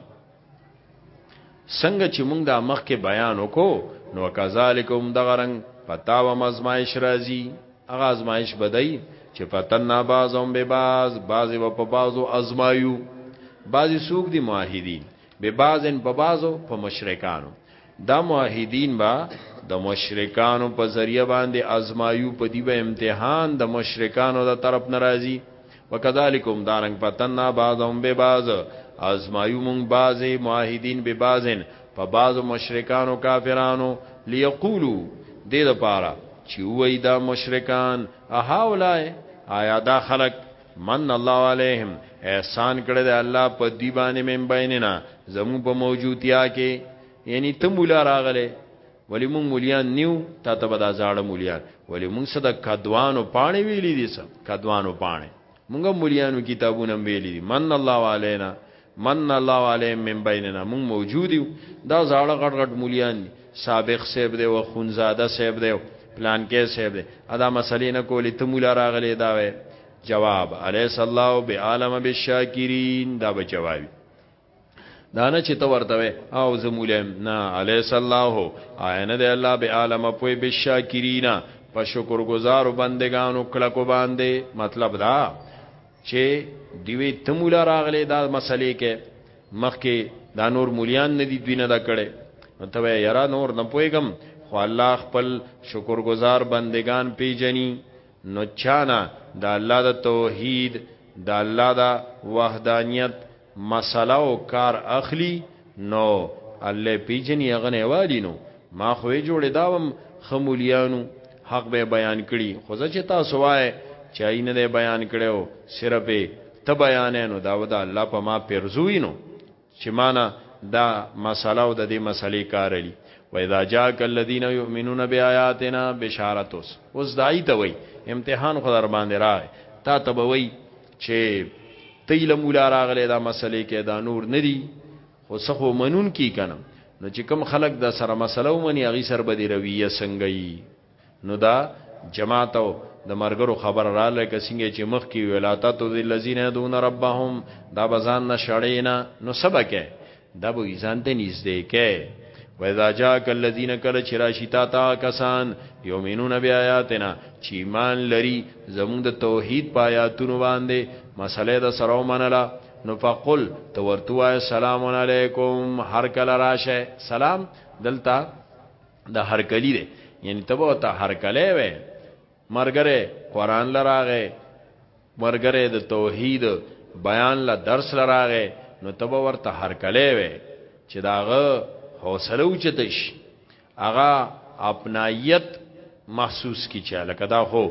Speaker 1: څنګه چې موږ دا مخکې بیان وکړو نو کذالکم دغرنګ پتا و مزمایش راځي هغه ازمایش بدای چې فتننا بعضهم ببعض بعضی و په بعضو ازمایو بعضی سوق دي موحدین ببعضن په بعضو په مشرکانو دا موحدین با د مشرکانو په ذریعہ باندې ازمایو په دی به امتحان د مشرکانو د طرف ناراضي وکذالکم دارنګ پتننا بعضهم به بعض ازمایو مون بعض موحدین به بعضن په بعض مشرکانو کافرانو ليقولو د دې لپاره چې وای دا مشرکان اها اولای آیا دا خلک من الله علیهم احسان کړی دی الله په دی باندې من بیننا زمو په موجودیا کې یعنی ته مولا راغله ولی مون مولیان نیو تا ته بدا زاړه مولیان ولی مون صد کدوانو پانی ویلی دي سم کدوانو پانی مونږه مولیانو کتابونه ویلی دي من الله علینا من الله علیهم من بیننا مونږ موجود یو دا زاړه غټ غټ مولیان دي سابق صاحب دی او خونزاده صاحب دی پلان کې صاحب دی ادا مسلې نه کولې ته مولا راغلې دا وې جواب الیس الله بعالم بالشاکرین دا به جواب دانه چې تو ورته وې او زمولم نه الیس الله عین دی الله بعالم پوی بالشاکرین په شکر گزار بندگانو کلکو باندې مطلب دا چې دیوی ته مولا راغلی دا مسلې کې مخکې دا نور مولیان نه دي دوی نه دا کړي نو ته یاره نور نه پويګم خو الله خپل شکرګزار بندگان پیجنی نو چانا دا الله د توحید دا الله د وحدانیت مسله او کار اخلي نو الله پیجنی هغه نه والی نو ما خو یې جوړې داوم خمولیانو حق به بیان کړي خو ځکه چې تاسو وای چای نه بیان کړو صرف ته بیان نو دا ودا الله په ما پرزوی نو چې معنا دا مسله او د دې مسلې کار لري و اذا جاءك الذين يؤمنون بآياتنا بشارتوس اوس دای ته وای امتحان خدای باندې راغی تا ته وای چې تیل مولا راغله دا مسلې کې دا نور ندي خو څخه منون کی کنه نو چې کم خلک دا سره مسله ومني هغه سر به دی رویه څنګه یي نو دا جماعت او د مرګرو خبر را لکه څنګه چې مخ کې ولاتات ذی الذین دون ربهم دا بزان نشړینا نو سبکه دا به ځان ته نږدې کې وإذا جاءك الذين كل چراشی تا تا کسان یومنون بیااتنا چې ایمان لري زموږ د توحید پایاتونو باندې مسله د سره منله نو فقل تو ورتوا سلام علیکم هر کله راشه سلام دلته د هر کلی دی یعنی تبو ته هر کله وې ملګری قران له راغې ملګری د توحید بیان له درس له راغې نو تب ورته هر کله وې چې داغه حوصله اوچتش اغا اپنایت محسوس کی چا لکه دا خو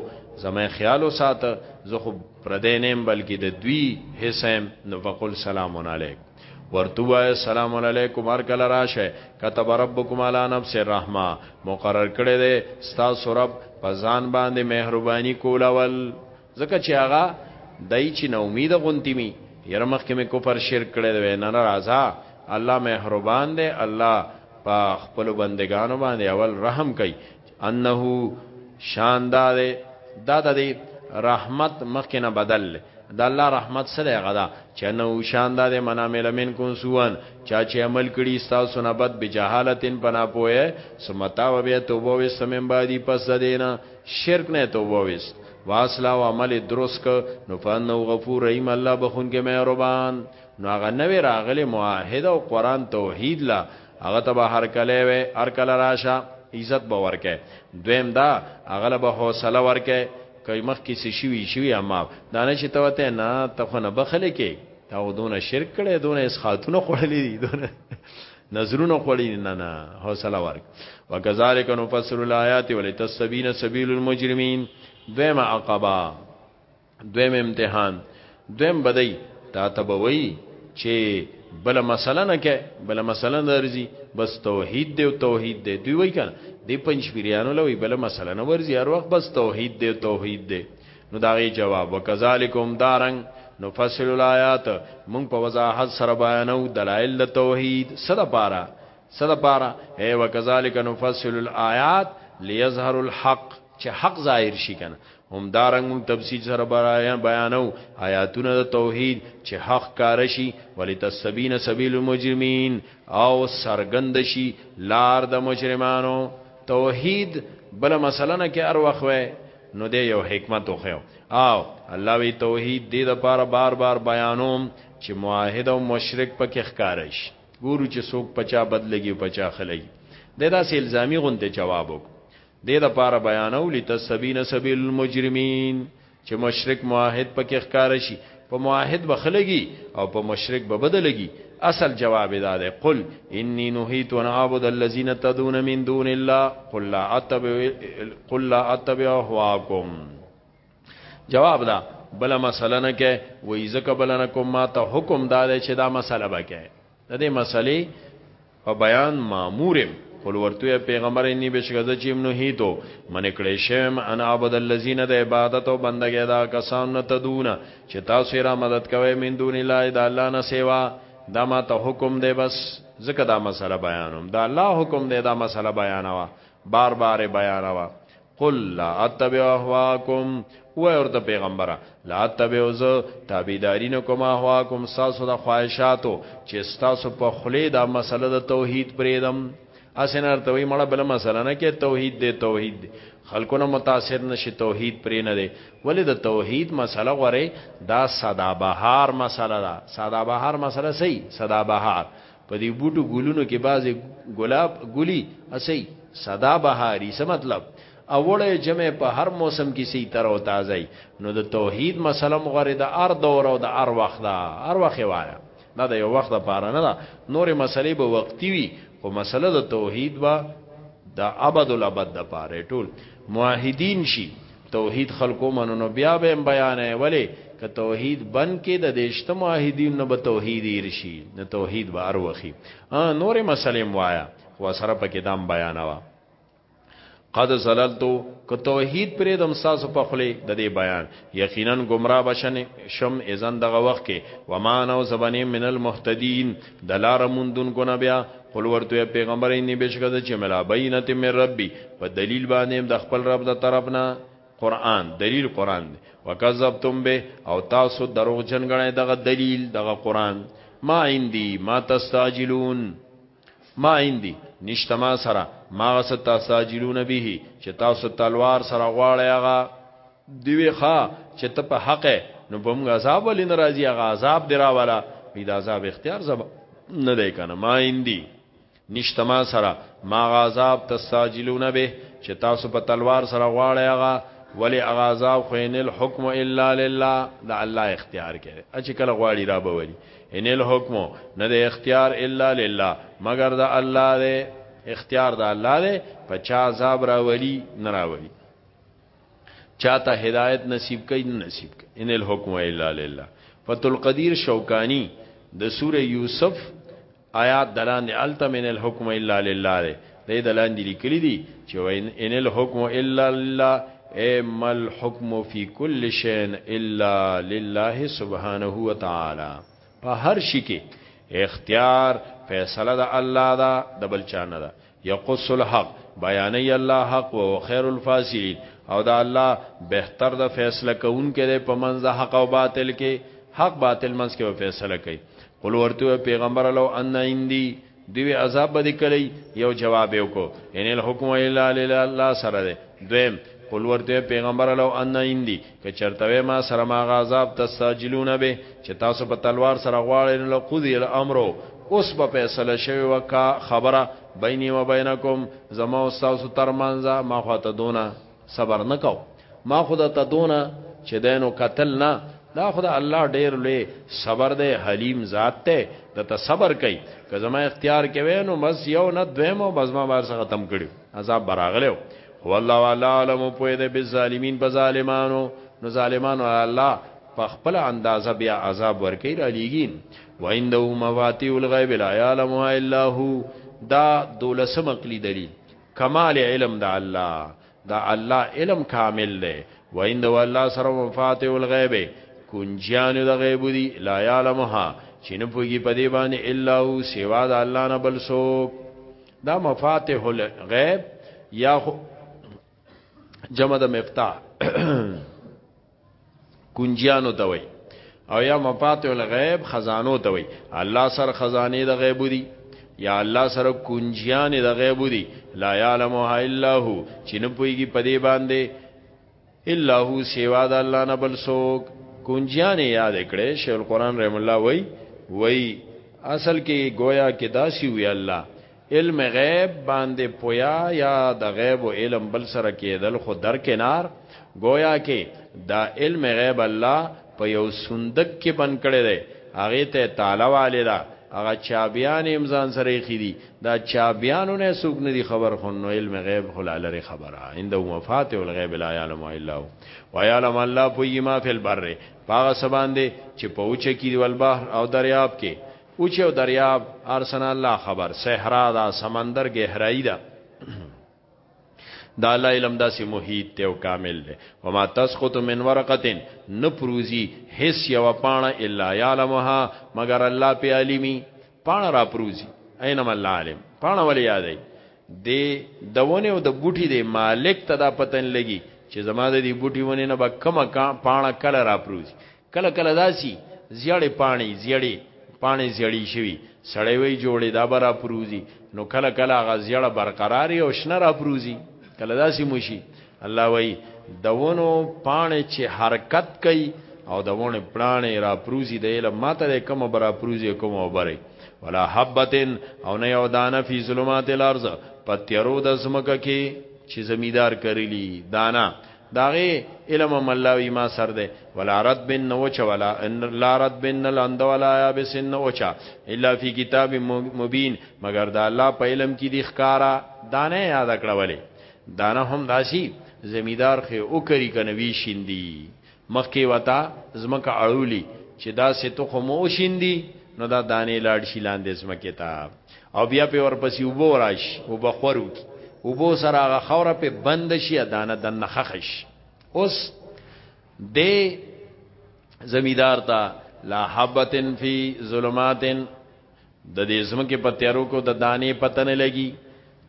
Speaker 1: زمای خیال وساته زه خو پردې نیم بلکې د دوی حسین نو فقل سلام علیکم ورته وای السلام علیکم هر کله راشه كتب ربكم على نفس الرحمه مقرر کړی دی تاسو رب پزان باندې مهرباني کولول ځکه چې هغه دای چې نو امید غونتی می یره مخکې می کفر شرک کړی دی نه ناراضه الله مهربان دی الله په خپل بندگانو باندې اول رحم کوي انه شاندار دا د رحمت مخکنه بدل له د الله رحمت سره غدا چې نو شاندار من عمل من کو سوان چا چې عمل کړي تاسو نه بد بجهالتن پنا پوهه سمتا و به توبه و سمم بادي پس دینا شرک نه توبه وست واسلا او عمل درست ک نو فن او غفور رحیم الله بخون کې مهربان نو هغه نوې راغلي معاهده او قران توحید لا هغه ته به هر کله وي هر کله راشه عزت به ورکه دویم دا هغه له به حوصله ورکه کای مخ کې سې شوی شوی اما دانه چې ته وته نه ته خو نه بخله کې تا ودونه شرک کړي دونه اس خاتون خړلې دي دونه نظرونه خړلې نه نه حوصله ورک وکذالک نفسر الایات ولتسبین سبیل المجرمین دویمه عقبہ دویم امتحان دویم بدای تا تبوي چې بل مسله نه کې بل مسله نه ورزي بس توحید دی او توحید دی دوی وای کنه دی پنځ پیرانو لوي بل مسله نه ورزي هر وخت بس توحید دی او توحید دی نو دا غي جواب وکذالکم دارنګ نفصل الایات مونږ په وضاحت سره بیانو دلایل د توحید سره پاره سره پاره ای وکذالک نفصل الایات ليظهر الحق چې حق ظاهر شي کنه هم دارنګ تفصیل سره برایا بیانو آیاتونه د توحید چې حق کار شي ولتسبین سبیل المجرمین او سرګند شي لار د مجرمانو توحید بل مسله نه کې ار وخوي نو دی یو حکمت خو او الله وی توحید دې د پاره بار بار بیانوم چې معاهد او مشرک پکې ښکارش ګورو چې څوک پچا بدلږي پچا خلګي د داسې الزامي غونډه جواب وکړي دې د پاره بیانو لتسبین سبیل المجرمین چې مشرک موحد پکې ښکار شي په موحد بخلګي او په مشرک به بدلګي اصل جواب دا ده قل انی نهیت ان اعبد الذین تدعون من دون الله قل لا اتبع قل لا اتبع اهواکم جواب دا بل مسله نه کې وای زکه بل نه کوم ما ته حکم دا چې دا مسله بکې د دې مسلې په بیان مامور یم. قل ورته وایه پیغمبر انی بېشکه زه چې یم نهیتو منع کړی شوی یم ان اعبد الذین د عبادت او بندګۍ د هغه کسانو نه تدعون چې تاسو یې را مدد کوئ من دون الله د الله نه سوا دا ماته حکم دی بس ځکه دا مسئله بیانوم دا الله حکم دی دا مسئله بیانوه بار بار یې بیانوه قل لا اتبع اهواکم و ورته پیغمبره لا اتبع ز تابعداري نه کوم اهواکم ساسو د خواهشاتو چې ساسو په خلی دا مسله د توحید پرېدم اسنر ته وی مړه بل مسله نه کې توحید دې توحید دی خلکونه متاثر نشي توحید پرې نه دی ولې د توحید مسله غره دا سدا بهار مسله ده سدا بهار مسله سي سدا بهار په دې بوټو ګلونو کې بعضې ګلاب ګلی اسی صدا بهاری څه مطلب اوله جمع په هر موسم کې سی تر او تازه نو د توحید مسله مغره د ار دور او د ار وخت دا ار وخت وایا دا د یو وخت لپاره نه دا نور مسلې به وقتی وي خو مسله د توحید با د ابد الابد لپاره ټول موحدین شي توحید خلق ومنو نو بیا به هم بیانې ولی که توحید بن کې د دیشته موحدین نه به توحید ارشي نه توحید به اروخي نورې مسلې وایا خو سره پکې دام بیانوا قد زللتو که توحید پرې دم ساسو په خله د دې بیان یقینا گمراه بشن شم اذن دغه وخت کې ومان او زبنی من المهتدین د لار موندونکو نه بیا قل ورته پیغمبر انی بشکه د چې ملا بینت من ربي په دلیل باندې د خپل رب د طرف نه قران دلیل قران دی وکذبتم به او تاسو دروغ جن غنئ دغه دلیل دغه قران ما عندي ما تستعجلون ما عندي نشته ما سره ما غستا ساجلون به چې تاسو تلوار سره غواړی هغه دیوی خا چې ته په حق نو په موږ عذاب ولې ناراضي هغه عذاب دی راواله وی دا عذاب اختیار زب نه دی کنه ما اندی نشته ما سره ما عذاب تستاجلون به چې تاسو په تلوار سره غواړی هغه ولی هغه عذاب خو ان الحكم الا لله دا الله اختیار کړي اچ کله غواړي را به ولی ان الحكم نه د اختیار الا لله مگر دا الله دی اختیار دا الله دی په چا عذاب را ولی نه را ولی چاته هدایت نصیب کین نصیب کین ان الحکم الا لله فتح القدیر شوکانی د سوره یوسف آیات دلان دی التم ان الحکم الا لله دی دی دلان دی لیکلی دی چې وین ان الحکم الا لله اما الحکم فی کل شین الا لله سبحانه وتعالى په هر شي کې اختیار فیصله د الله دا د بل چا نه ده یقص الحق بیانې الله حق او خیر الفاصلین او دا الله بهتر د فیصله کوونکې ده په منځ د حق او باطل کې حق باطل منځ کې فیصله کوي قل ورته پیغمبر لو ان عندي دوی عذاب به کړي یو جواب یو کو ان الحكم الا لله سره ده دویم قل ورته پیغمبر لو ان عندي که چرته وی ما سره ما هغه عذاب تستعجلون به چې تاسو په تلوار سره غواړئ نو لقضی الامر اوس به فیصله شوی وکا خبره بیني و بینکم زما او تاسو ترمنځه ما خو ته دونه صبر نکاو ما خو ته دونه چې دینو قتل نه دا خو د الله ډیر لوی صبر دی حلیم ذات ته د ته صبر کوي که زما اختیار کوي نو بس یو نه دویم او بس ما بار څخه ختم کړیو عذاب به راغلی وو خو الله والا علم پوه دی بالظالمین په ظالمانو نو ظالمانو الله په خپل اندازه بیا عذاب ورکی را لیږي و عنده مفاتيح الغیب لا يعلمها الا هو دا دولسم عقلی دلیل کمال علم دا الله دا الله علم کامل دی و عنده الله سره مفاتيح الغیب کنجیان د غیب دی لا يعلمها چې نه پوهیږي په دې باندې الا هو سوا د الله نه بل څوک دا مفاتيح الغيب یا جمع د مفتاح کنجیانو دوي او یا مفاتيح الغيب خزانو دوي الله سر خزانه د غیب دي یا الله سره کنجیان د غیب دي لا یعلمها الا هو چې نه پويږي په دې باندې الا هو سیوا د الله نه بل سوک کونجیان یاد کړي شیخ القران رحم الله وای وای اصل کې گویا کې داسی وی الله علم غیب باندې پویا یا د غیب او علم بل سره کېدل خو در کنار گویا کې دا علم غیب الله په یو صندوق کې بن کړی دی هغه ته تعالی والدا هغه چابیان امزان سره خېدي دا چابیانو نه سوق نه دي خبر خو نو علم غیب خو لری خبره عنده مفاتيح الغیب لا يعلم الا هو ويعلم الله پوي ما في البر پاغه سبان دي چې پوچ کی دی والبحر او دریاب کې او چې دریاب ارسنا الله خبر صحرا دا سمندر گہرائی دا دا الله علم داسې محیط ته او کامل دی وما تسقط من ورقه نه پروزی هیڅ یو پانه الا یعلمها مگر الله په علیمی پانه را پروزی اينما الله عالم پانه ولې یادای دی دونه او د بوټي دی مالک ته دا پتن لګي چې زما د دې بوټي ونه نه به کما کا پانه کله را پروزی کله کله داسي زیړې پانی زیړې پانی زیړی شوی سړی وی جوړې دا برا پروزی نو کله کله غ زیړه برقراری او شنه را پروزی کله داسي مشي الله وی دونو پانی چې حرکت کوي او دونه پلانې را پروزی د علم ماته د کوم برا پروزی کوم وبره ولا حبتن او نه یو دانه فی ظلمات الارض پتیرو د زمکه کې چې زمیدار کړلی دانا داغه علم هم الله وی ما سر ده ولا رد بن نو چا ولا ان لا رد بن نل اند ولا یا بس نو چا الا فی کتاب مبین مگر دا الله په علم کې دی ښکارا دانه یاد کړولې دانه هم داسی زمیدار خې او کری کنوی شیندی مخکې وتا زمکه اړولی چې دا ستو خو مو شیندی نو دا دانه لاړ شي لاندې زمکه تا او بیا په ورپسې اوبه راشي اوبه خور وکړي اوبو سره هغه خوره په بند شي دانه دنه خخش اوس د زمیدار ته لا حبتن فی ظلماتن د دې زمکه په تیارو کو د دانې پته نه لګي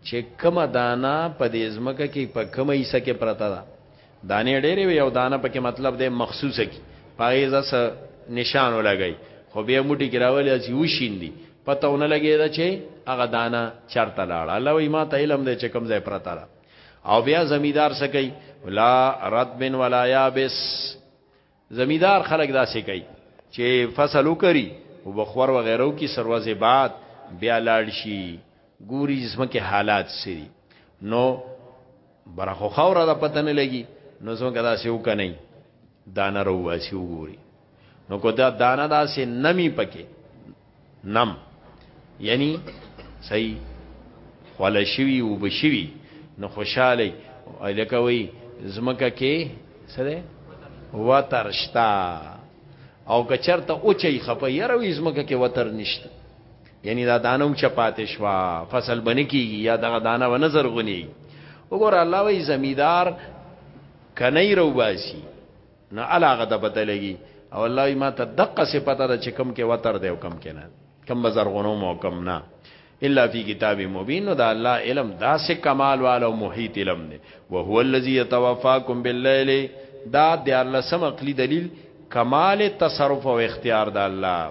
Speaker 1: چې کومه دانه په دې زمکه کې په کومه حصہ کې پرته ده دانې ډېرې وي او دانه پکې مطلب دی مخصوصه کی پای ځس نشان ولګي خو بیا موټي کې راولي چې وشین دي پته ونه لګي دا چې هغه دانه چرته لاړه الله وي ما ته علم دی چې کم ځای پرته را او بیا زمیدار سکی لا رد بن ولا یابس زمیدار خلک داسې کوي چې فصل وکري او بخور و غیرو کی سروازه بعد بیا لاړ شي ګوري زمکه حالات سری نو برخو خوره د پته نه لګي نو زمکه داسې وکني دانه رواسي وګوري نو کو دا دانه داسې نمی پکې نم یعنی صحیح خلا شوی او بشوی نو خوشاله لکه وی زمکه کې سره وتر شتا او که چرته او چي خپه یره وی زمکه کې وتر نشته یعنی دا دانه او چپاتې شوا فصل بنکی یا دغه دانه و نظر غنی وګور الله وی زمیدار کنی رو باسی نه علاغه د بدلېږي او الله ما ته دقه صفته ده چې کم کې وتر دی او کم کې نه کم بزرغونو مو کم نه الا فی کتاب مبین نو دا الله علم دا سه کمال والا او محیط علم دی او هو الذی یتوفاکم باللیل دا د الله سم عقلی دلیل کمال تصرف او اختیار د الله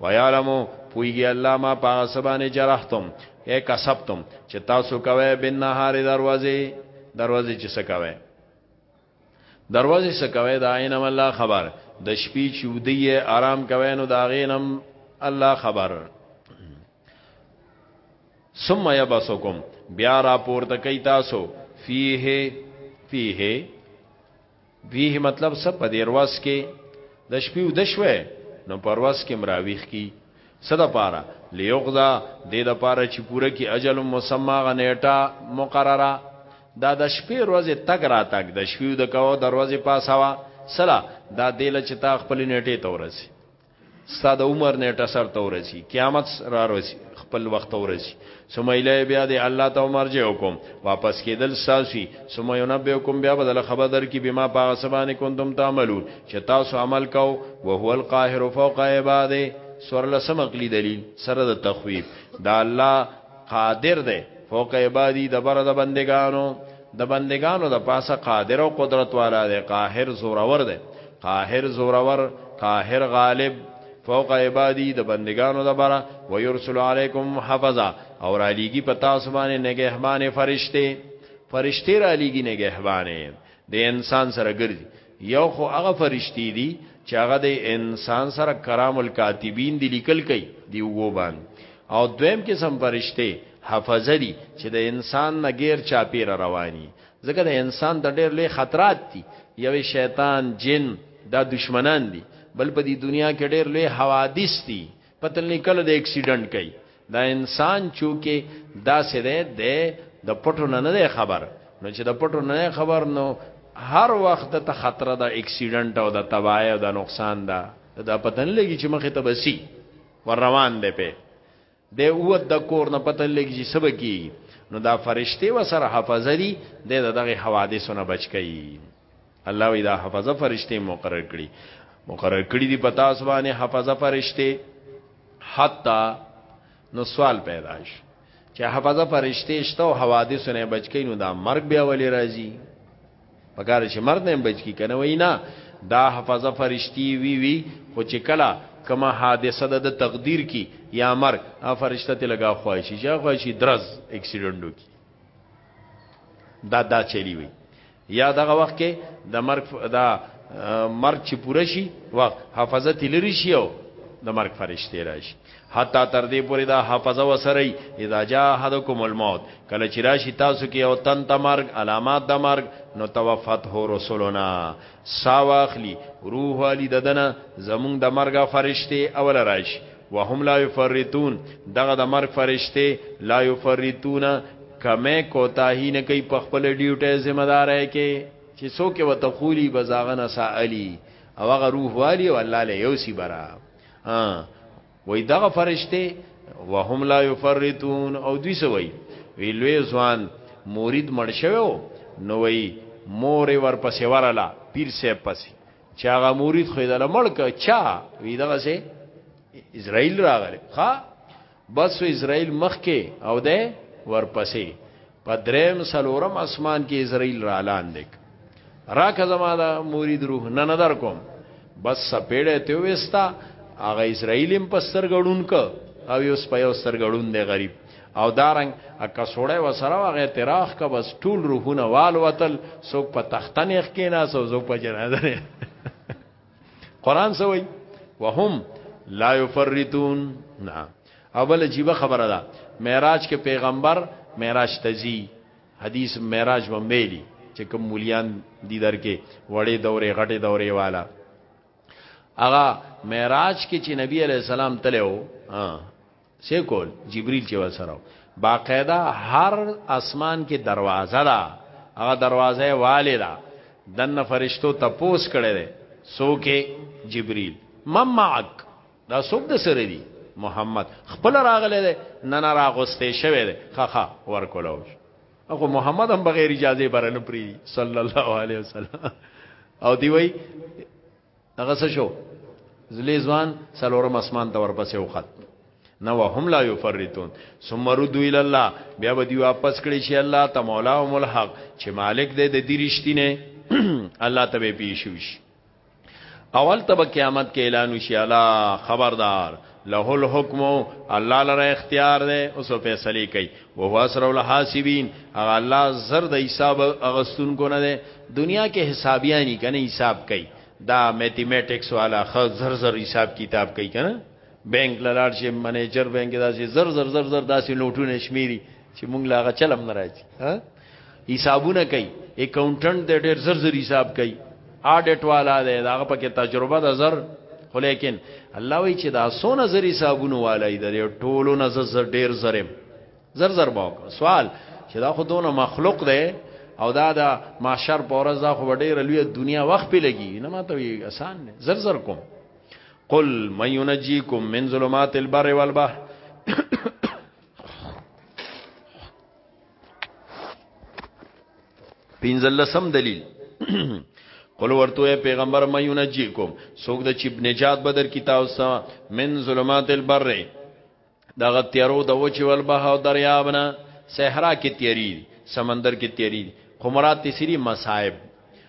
Speaker 1: ويعلمو پویږي الله ما پاغه سبانه جرحتم اے کسبتم چې تاسو کوي بن نهار دروازه دروازه چې څه کوي دروازه څه کوي دا عینم الله خبر د شپې چې ودی آرام کوي نو دا غینم الله خبر ثم يبسكم بیا را پورته کوي تاسو فيه فيه فيه مطلب څه په دې ورځ کې د شپې د شوي نو پر ورځ کې مراويخ کی صد پاره ليغدا د دې لپاره چې پوره کې اجل مسمى غنيټه مقرره دا د شپې ورځې تګ را تګ د شپې د کو دروازې پاسوا سلا دا دله چې تا خپل نیټه تورسي ستا د عمر نیټه سر ته ورسی قیامت را رسی خپل وخت ورسی ثم الیه بیا دی الله ته مرجع وکم واپس کېدل ساسی ثم ينبئکم بیا بدل خبر در کی بما پاغه سبانه کنتم تعملون چې تاسو عمل کو او هو القاهر فوق عباده سور لسم عقلی دلیل سره د تخویب دا الله قادر دی فوق عبادی د بر د بندگانو د بندگانو د پاسه قادر او قدرت والا دی قاهر زورور دی قاهر زورور قاهر غالب فوق عبادی د بندگانو د بره و یرسل علیکم حفظا او را لیږي په تاسو باندې نگهبان فرشته فرشته را لیږي نگهبان د انسان سره ګرځي یو خو هغه فرشتي دي چې هغه د انسان سره کرام الکاتبین دي لیکل کوي دی وو باندې او دویم قسم فرشته حفظه دي چې د انسان نه غیر چاپیر رواني ځکه د انسان د ډېر لوی خطرات دي یو شیطان جن دا دشمنان دي بل په دې دنیا کې ډېر لوی حوادث دي پتل نکله د اکسیډنټ کوي دا انسان چوکي دا سره ده د پټو نه نه خبر نو چې د پټو نه خبر نو هر وخت ته خطر د اکسیډنټ او د تباہی او د نقصان دا دا پتن لګي چې مخه ته بسی ور روان دی په د او د کور نه پتن لګي چې سبا کی نو دا فرشته و سره حفظه دي د دغه حوادثونه بچ کړي الله وی دا حفظه فرشته مقرر کړي مقرر کړي دي پتا سبانه حفظه فرشته حتا نو سوال پیدا شي چې حفظه فرشته شته او حوادث نه بچ کین نو دا مرګ بیا ولې راځي پکاره چې مرګ نه بچ کی کنه وینا دا حفظه فرشتي وی وی خو چې کلا کما حادثه د تقدیر کی یا مرګ ا فرشته ته لگا خواهشي یا خواهشي درز اکسیډنټو کی دا دا چلی وی یا دغه وخت کې د مرګ دا مرګ چې پوره شي وخت حافظه تلری شي او د مرګ فرشته راشي حتی تر دې پورې دا حافظه وسري اذا جاء احدكم الموت کله چې راشي تاسو کې او تن ته مرګ علامات د مرګ نو توفت هو رسولنا ساواخلی روح علی ددنه زمونږ د مرګ فرشته اول راشي وهم لا یفرتون دغه د مرګ فرشته لا یفرتون کمه کوتاهی نه کوي په خپل ډیوټه ذمہ دار کې چې څوک وته خولي بزاغنه سائلی او هغه روح والی او الله له یو سی برا ها وای دغه فرشته وهم لا یفرتون او دوی سوي وی لوی ځوان مورید مړ شوو نو وی مور ورپسې ورلا پیر سه پسې چې هغه مرید خو دل ملک چا وی دغه سه اسرائیل راغله ها بس اسرائیل مخ کې او ده ورپسې په دریم سلورم اسمان کې اسرائیل را لاندې راکه زما دا مرید روح نه نظر کوم بس سپېړې ته وستا هغه اسرائیل هم پستر غړون ک او یو سپیو سر غړون دی غریب او دارنګ کسوړی وسره هغه تراخ کا بس ټول روحونه وال وتل څوک په تختن یې کینا سو څوک په جنازه نه قران سوی وهم لا یفرتون نا اول جیبه خبره ده معراج کې پیغمبر معراج تزي حدیث معراج ممبلی چې کوم مولیان دي درکې وړې دورې غټې دورې والا اغا معراج کې چې نبی علی السلام تلو سه کول جبريل چې وسره باقاعده هر اسمان کې دروازه ده هغه دروازه والي ده دنه فرشتو تپوس کړي ده سوکه جبريل ممعک دا سوک د سره دي محمد خپل راغله ده نن راغسته شوی ده خخه ورکولو اخو محمد هم بغیر اجازه برنه پری صلی الله علیه وسلم او دی وای هغه څه شو زلی ځوان سلورم اسمان ته ورپسې وخت نو وهم لا یفرتون ثم ردوا الى الله بیا به دی واپس کړی شي الله ته مولا او ملحق چې مالک دی د دې رښتینه الله ته به پیښوش اول تب قیامت کې اعلان وشي الا خبردار له الحكم الله لره اختیار ده او سو فیصله کوي او هو اسر الحاسبین هغه الله زر د حساب اغستون کو نه ده دنیا کې حسابیانی کنه حساب کوي دا میتھمیټکس والا خ زر زر حساب کتاب کوي کنه بانک لاله شي منیجر بانک داسې زر زر زر زر داسې نوټونه شمیري چې مونږ لاغه چلم نه راځي ها حسابونه کوي اکاونټنټ د ډېر زر زر حساب کوي اډټ والا دی دا په کې تجربه ده زر خو لیکن الله وی چې دا سونه زر حسابونه والا دی د ټولو نه زر ډېر زرم زر زر باو سوال چې دا خو دونه مخلوق دی او دا دا معاشر پورز دا خو ډېر لوی دنیا وخت په لګي نه ماته وی آسان نه زر زر کوم قل من ينجيكم من ظلمات البر والبحر پینځلسم دلیل قل ورته پیغمبر مې ينجيکم سوګ د چيب نجات بدر کی تاسو من ظلمات البر دا غتیرو د وچ ول به او دریابنا صحرا کې تیری سمندر کې تیری خمرات تیری مصائب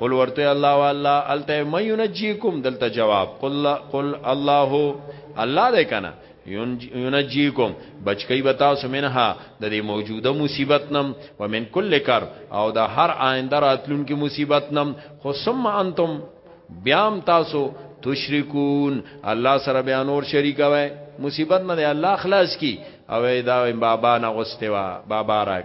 Speaker 1: قل ورته الله والله الته مې ينجيكم دلته جواب قل قل الله الله دې کنه ينجيكم بچکی بتا سمنها د دې موجوده مصیبت نم ومن کل کر او د هر آینده راتلونکي مصیبت نم خو ثم انتم بیام تاسو تشرکون الله سره بیا نور شریک وای مصیبت نه الله خلاص کی او دا بابا نه غستوا بابا راک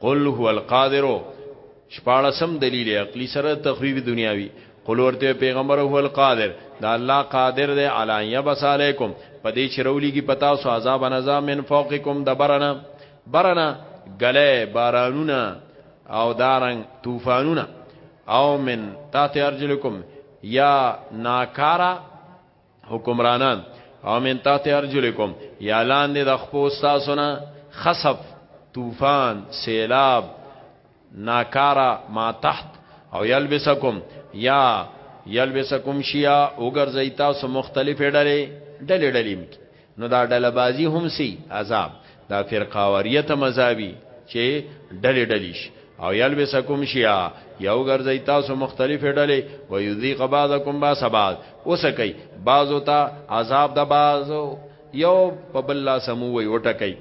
Speaker 1: قل هو القادر شپارسم دلیل عقلی سره تخویب دنیاوی قل ورته پیغمبر هو القادر دا الله قادر دی علی یبس علیکم پدې چرولیږي پتا سو عذاب نزا من فوقکم دبرنا برنا غله بارانونه او دارنګ طوفانونه او من تحت ارجلکم یا ناکارا حکمرانان او من تحت ارجلکم یا لاندې د خپو تاسو نه خسف طوفان سیلاب ناکارا ما تحت او یلبسکم یا یلبسکم شیا وګرځي تاسو مختلفې ډلې ډلې ډلې نو دا ډله بازی هم سی عذاب دا فرقاوریت مذابی چې ډلې ډلې شي او یلبسکم شیا یو ګرځي تاسو مختلف ډلې و یذیق بعضکم با سباد اوسکای بعضو ته عذاب د بعضو یو په بل لا سمو وي وټکای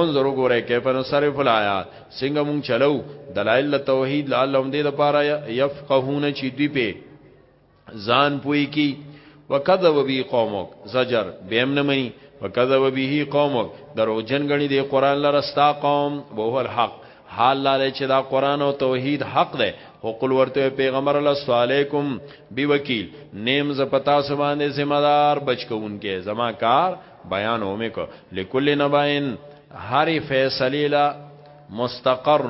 Speaker 1: انظر وګوره کیف نصرف الایات څنګه مونږ چلو دلایل توحید لعلهم دې لپاره یفقهون چې دی په ځان پوي کی وکذب به قومک زجر بهم نه مني وکذب به قومک درو جن غني دی قران لره ستا قوم وهو الحق حال لاره چې دا قران او توحید حق ده او قل ورته پیغمبر الله صالحکم بی وکیل نیم ز پتا سبانه ذمہ دار بچکونکې زما کار بیان اومه کو لکل نباین هر فیصله لا مستقر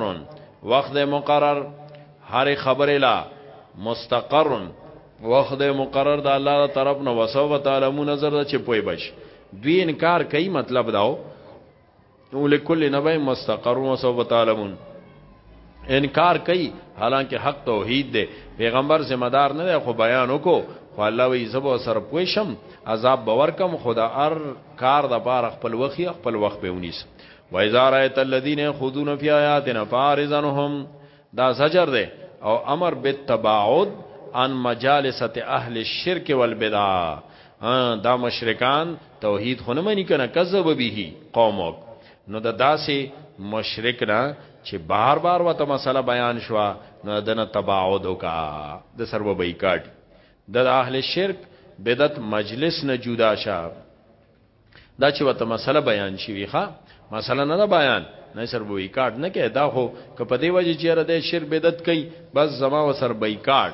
Speaker 1: وخت مقرر هرې خبرې له مستقر وخت دی مقرر د الله له طرف نه وسوف تعلمون نظر ده چې پوی بش دوی انکار کوي مطلب داو ولکل نبی مستقر وسوف تعلمون انکار کوي حالانکه حق توحید دی پیغمبر ذمہ دار نه دی خو بیان وکړو خو الله وی زبو سر پوښم عذاب باور کم خدا ار کار د بار خپل وخی خپل وخت به ونیس و اذا رايت الذين يخوضون في اياتنا فارزنهم دا زجر ده او امر بالتباعد عن مجالسه اهل الشرك والبدع دا مشرکان توحید خو نه منی کنه کذب به قومک نو دا داسې مشرک نه چې بار بار وته مسله بیان شو نو دنه تباعد وکا د سرو بایکاټ د اهل شرک بدعت مجلس نه جدا شه دا چې وته مسله بیان شي ویخه مسله نه ده بیان نه سر بویکاټ نه کې دا خو که په دی وجه چیرې د شر بدعت کوي بس زما وسر بایکاټ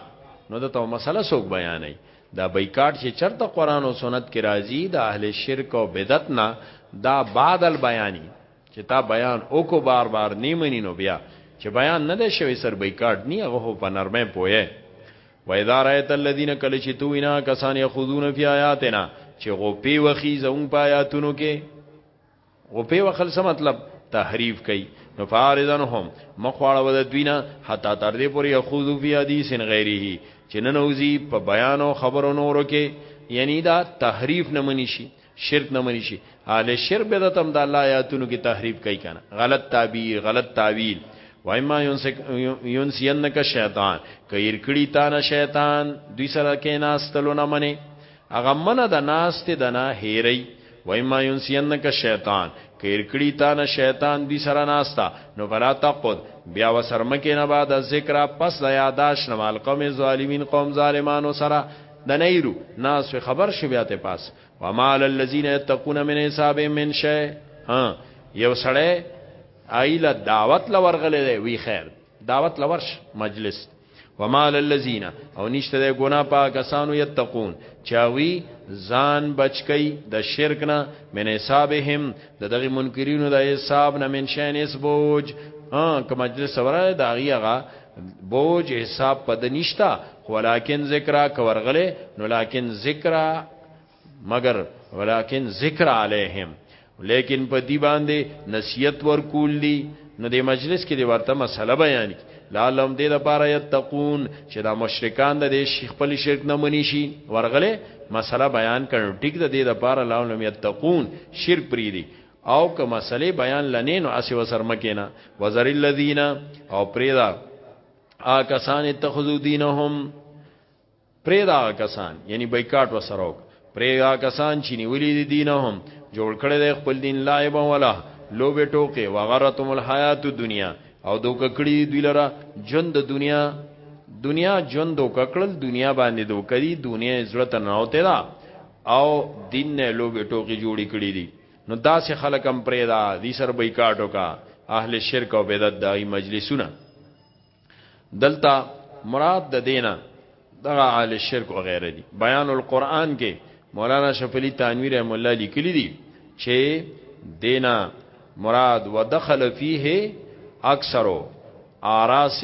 Speaker 1: نو دا ته مسله سوک بیانې دا بایکاټ چې چرته قران او سنت کې راځي د اهل شرک او بدعت نه دا بعد البیانی چې تا بیان او کو بار بار نیمنی نو بیا چې بیان نه دی شوی سر بایکاټ نه هغه په نرمه پوهه و اذا رايت الذين کله چې تو وینا کسان يخذون فی آیاتنا چې غوپی وخی زمون په آیاتونو کې غوپی وخل څه مطلب تحریف کوي نو فارزنهم مخواړه ود دوینا حتا تر دې پورې يخذو فی حدیث غیره چې نن اوزی په بیان او خبرو نورو کې یعنی دا تحریف نه منی شي شرک نه منی شي اهل شرک بدعت هم د الله آیاتونو کې تحریف کوي کنه غلط تعبیر غلط تعویل وایما ينسينك شیطان کیر کړي تا نه شیطان دوی سره کې ناستلو نه منی هغه منه د ناست د نه هېری وایما ينسينك شیطان کیر کړي تا نه شیطان دوی سره ناستا نو فلا تقود بیا وسرمکه نه بعد ذکر پس د یاداش نه مال قوم ظالمین قوم ظالمانو سره د نيرو ناس په خبر شو بیا ته پاس ومال الذين يتقون من حساب من شيء ها یو سړی ایله دعوت لورغلې دی وی خیر دعوت لورش مجلس ومال الذين او نشته د ګنا پاکستانو یتقون چاوی ځان بچکی د شرک نه من حسابهم د دغه منکرینو د حساب نه من شین اسبوج ها که مجلس وره دا غیغه بوج حساب پد نشتا ولیکن ذکر کورغله نو لیکن ذکر مگر ولیکن ذکر علیهم لیکن په دی باندې نصیحت ورکول دي نو د مجلس کې د ورته مسله بیان کی لعلهم دې لپاره یتقون چې دا مشرکان د شیخ خپل شرک نه منی شي ورغله مسله بیان کړي ټیک د دې لپاره لعلهم یتقون شرک پری دي او که مسئله بیان لنی نو اسی وسر مکینا وزر الذین او پریدا آ کسان اتخذو دینهم پریدا کسان یعنی بایکاټ وسروک پریدا کسان چې نیولی دی دینهم جوړ کړی دی خپل دین لایب ولا لوبه ټوکه وغرتم الحیات الدنیا او دوک کړی دی لرا جون د دنیا دنیا جون دوک کړل دنیا باندې دوک دی دنیا زړه ته نوته دا او دین نه لوبه ټوکه جوړی کړی دی نو داسې خلک هم پرېدا دي سر بایکاټ وکا اهل شرک او بدعت دای مجلسونه دلته مراد د دینه دغه اهل شرک او غیره دي بیان القرآن کې مولانا شفلی تانوی رحم الله لیکلی دي چې دینا مراد ودخل فیه اکثرو آراس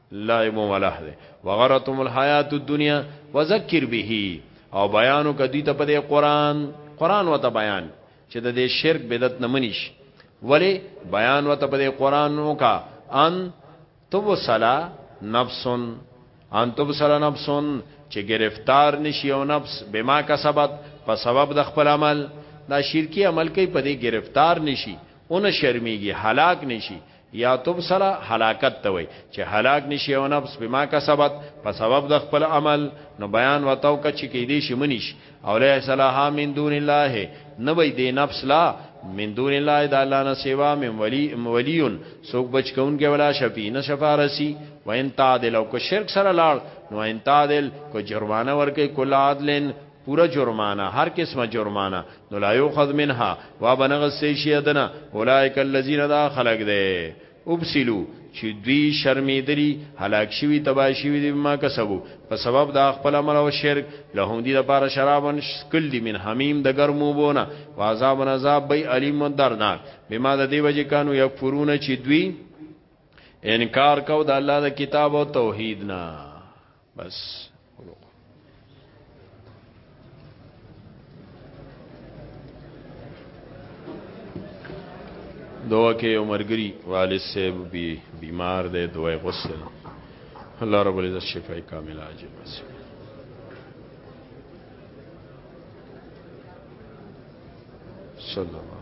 Speaker 1: لعب وله ده وغرتم الحیات الدنیا وذکر به او بیانو کدی ته په قرآن قرآن وته بیان چې د دې شرک بدعت نه منیش ولی بیان وته په قرآن نو کا ان تو صلا نفسن ان تو صلا نفسن چې گرفتار نشي او نفس بما کسبت په سبب د خپل عمل دا شرکی عمل کوي په دې گرفتار نشي اون شرمېږي هلاک نشي یا تبصل هلاکت ته وای چې هلاک نشي او نفس بما کسبت په سبب د خپل عمل نو بیان وتاو ک چې کې دې شي منیش او له صلاح من دون الله نه وای دې نفس لا من دون الله د الله نه سیوا من ولی ولیون سوک بچ کون کې ولا شفی نه شفارسی و ان تعدل او کو شرک سره لاړ نو ان تعدل کو جرمانه ورکه کل عدلن پورا جرمانه هر قسمه جرمانه نو لا یوخذ منها وا بنغ سیشی ادنا اولائک الذین دا خلق دے ابسلو چې دوی شرمیدلی هلاک شوی تبا شوی دی ما کسبو په سبب دا خپل عمل او شرک لهم دی لپاره شرابن سکل دی من حمیم د ګرمو بونه و عذاب عذاب بی علیم و درناک بما د دی وجه کانو یکفرون چې دوی انکار کو د الله د کتاب او توحید نه بس ولوقه دوا کې یو مرګري والد صاحب بي بیمار دی دوای غوسه الله رب العزت شفای کامل عاجل وسه صلی الله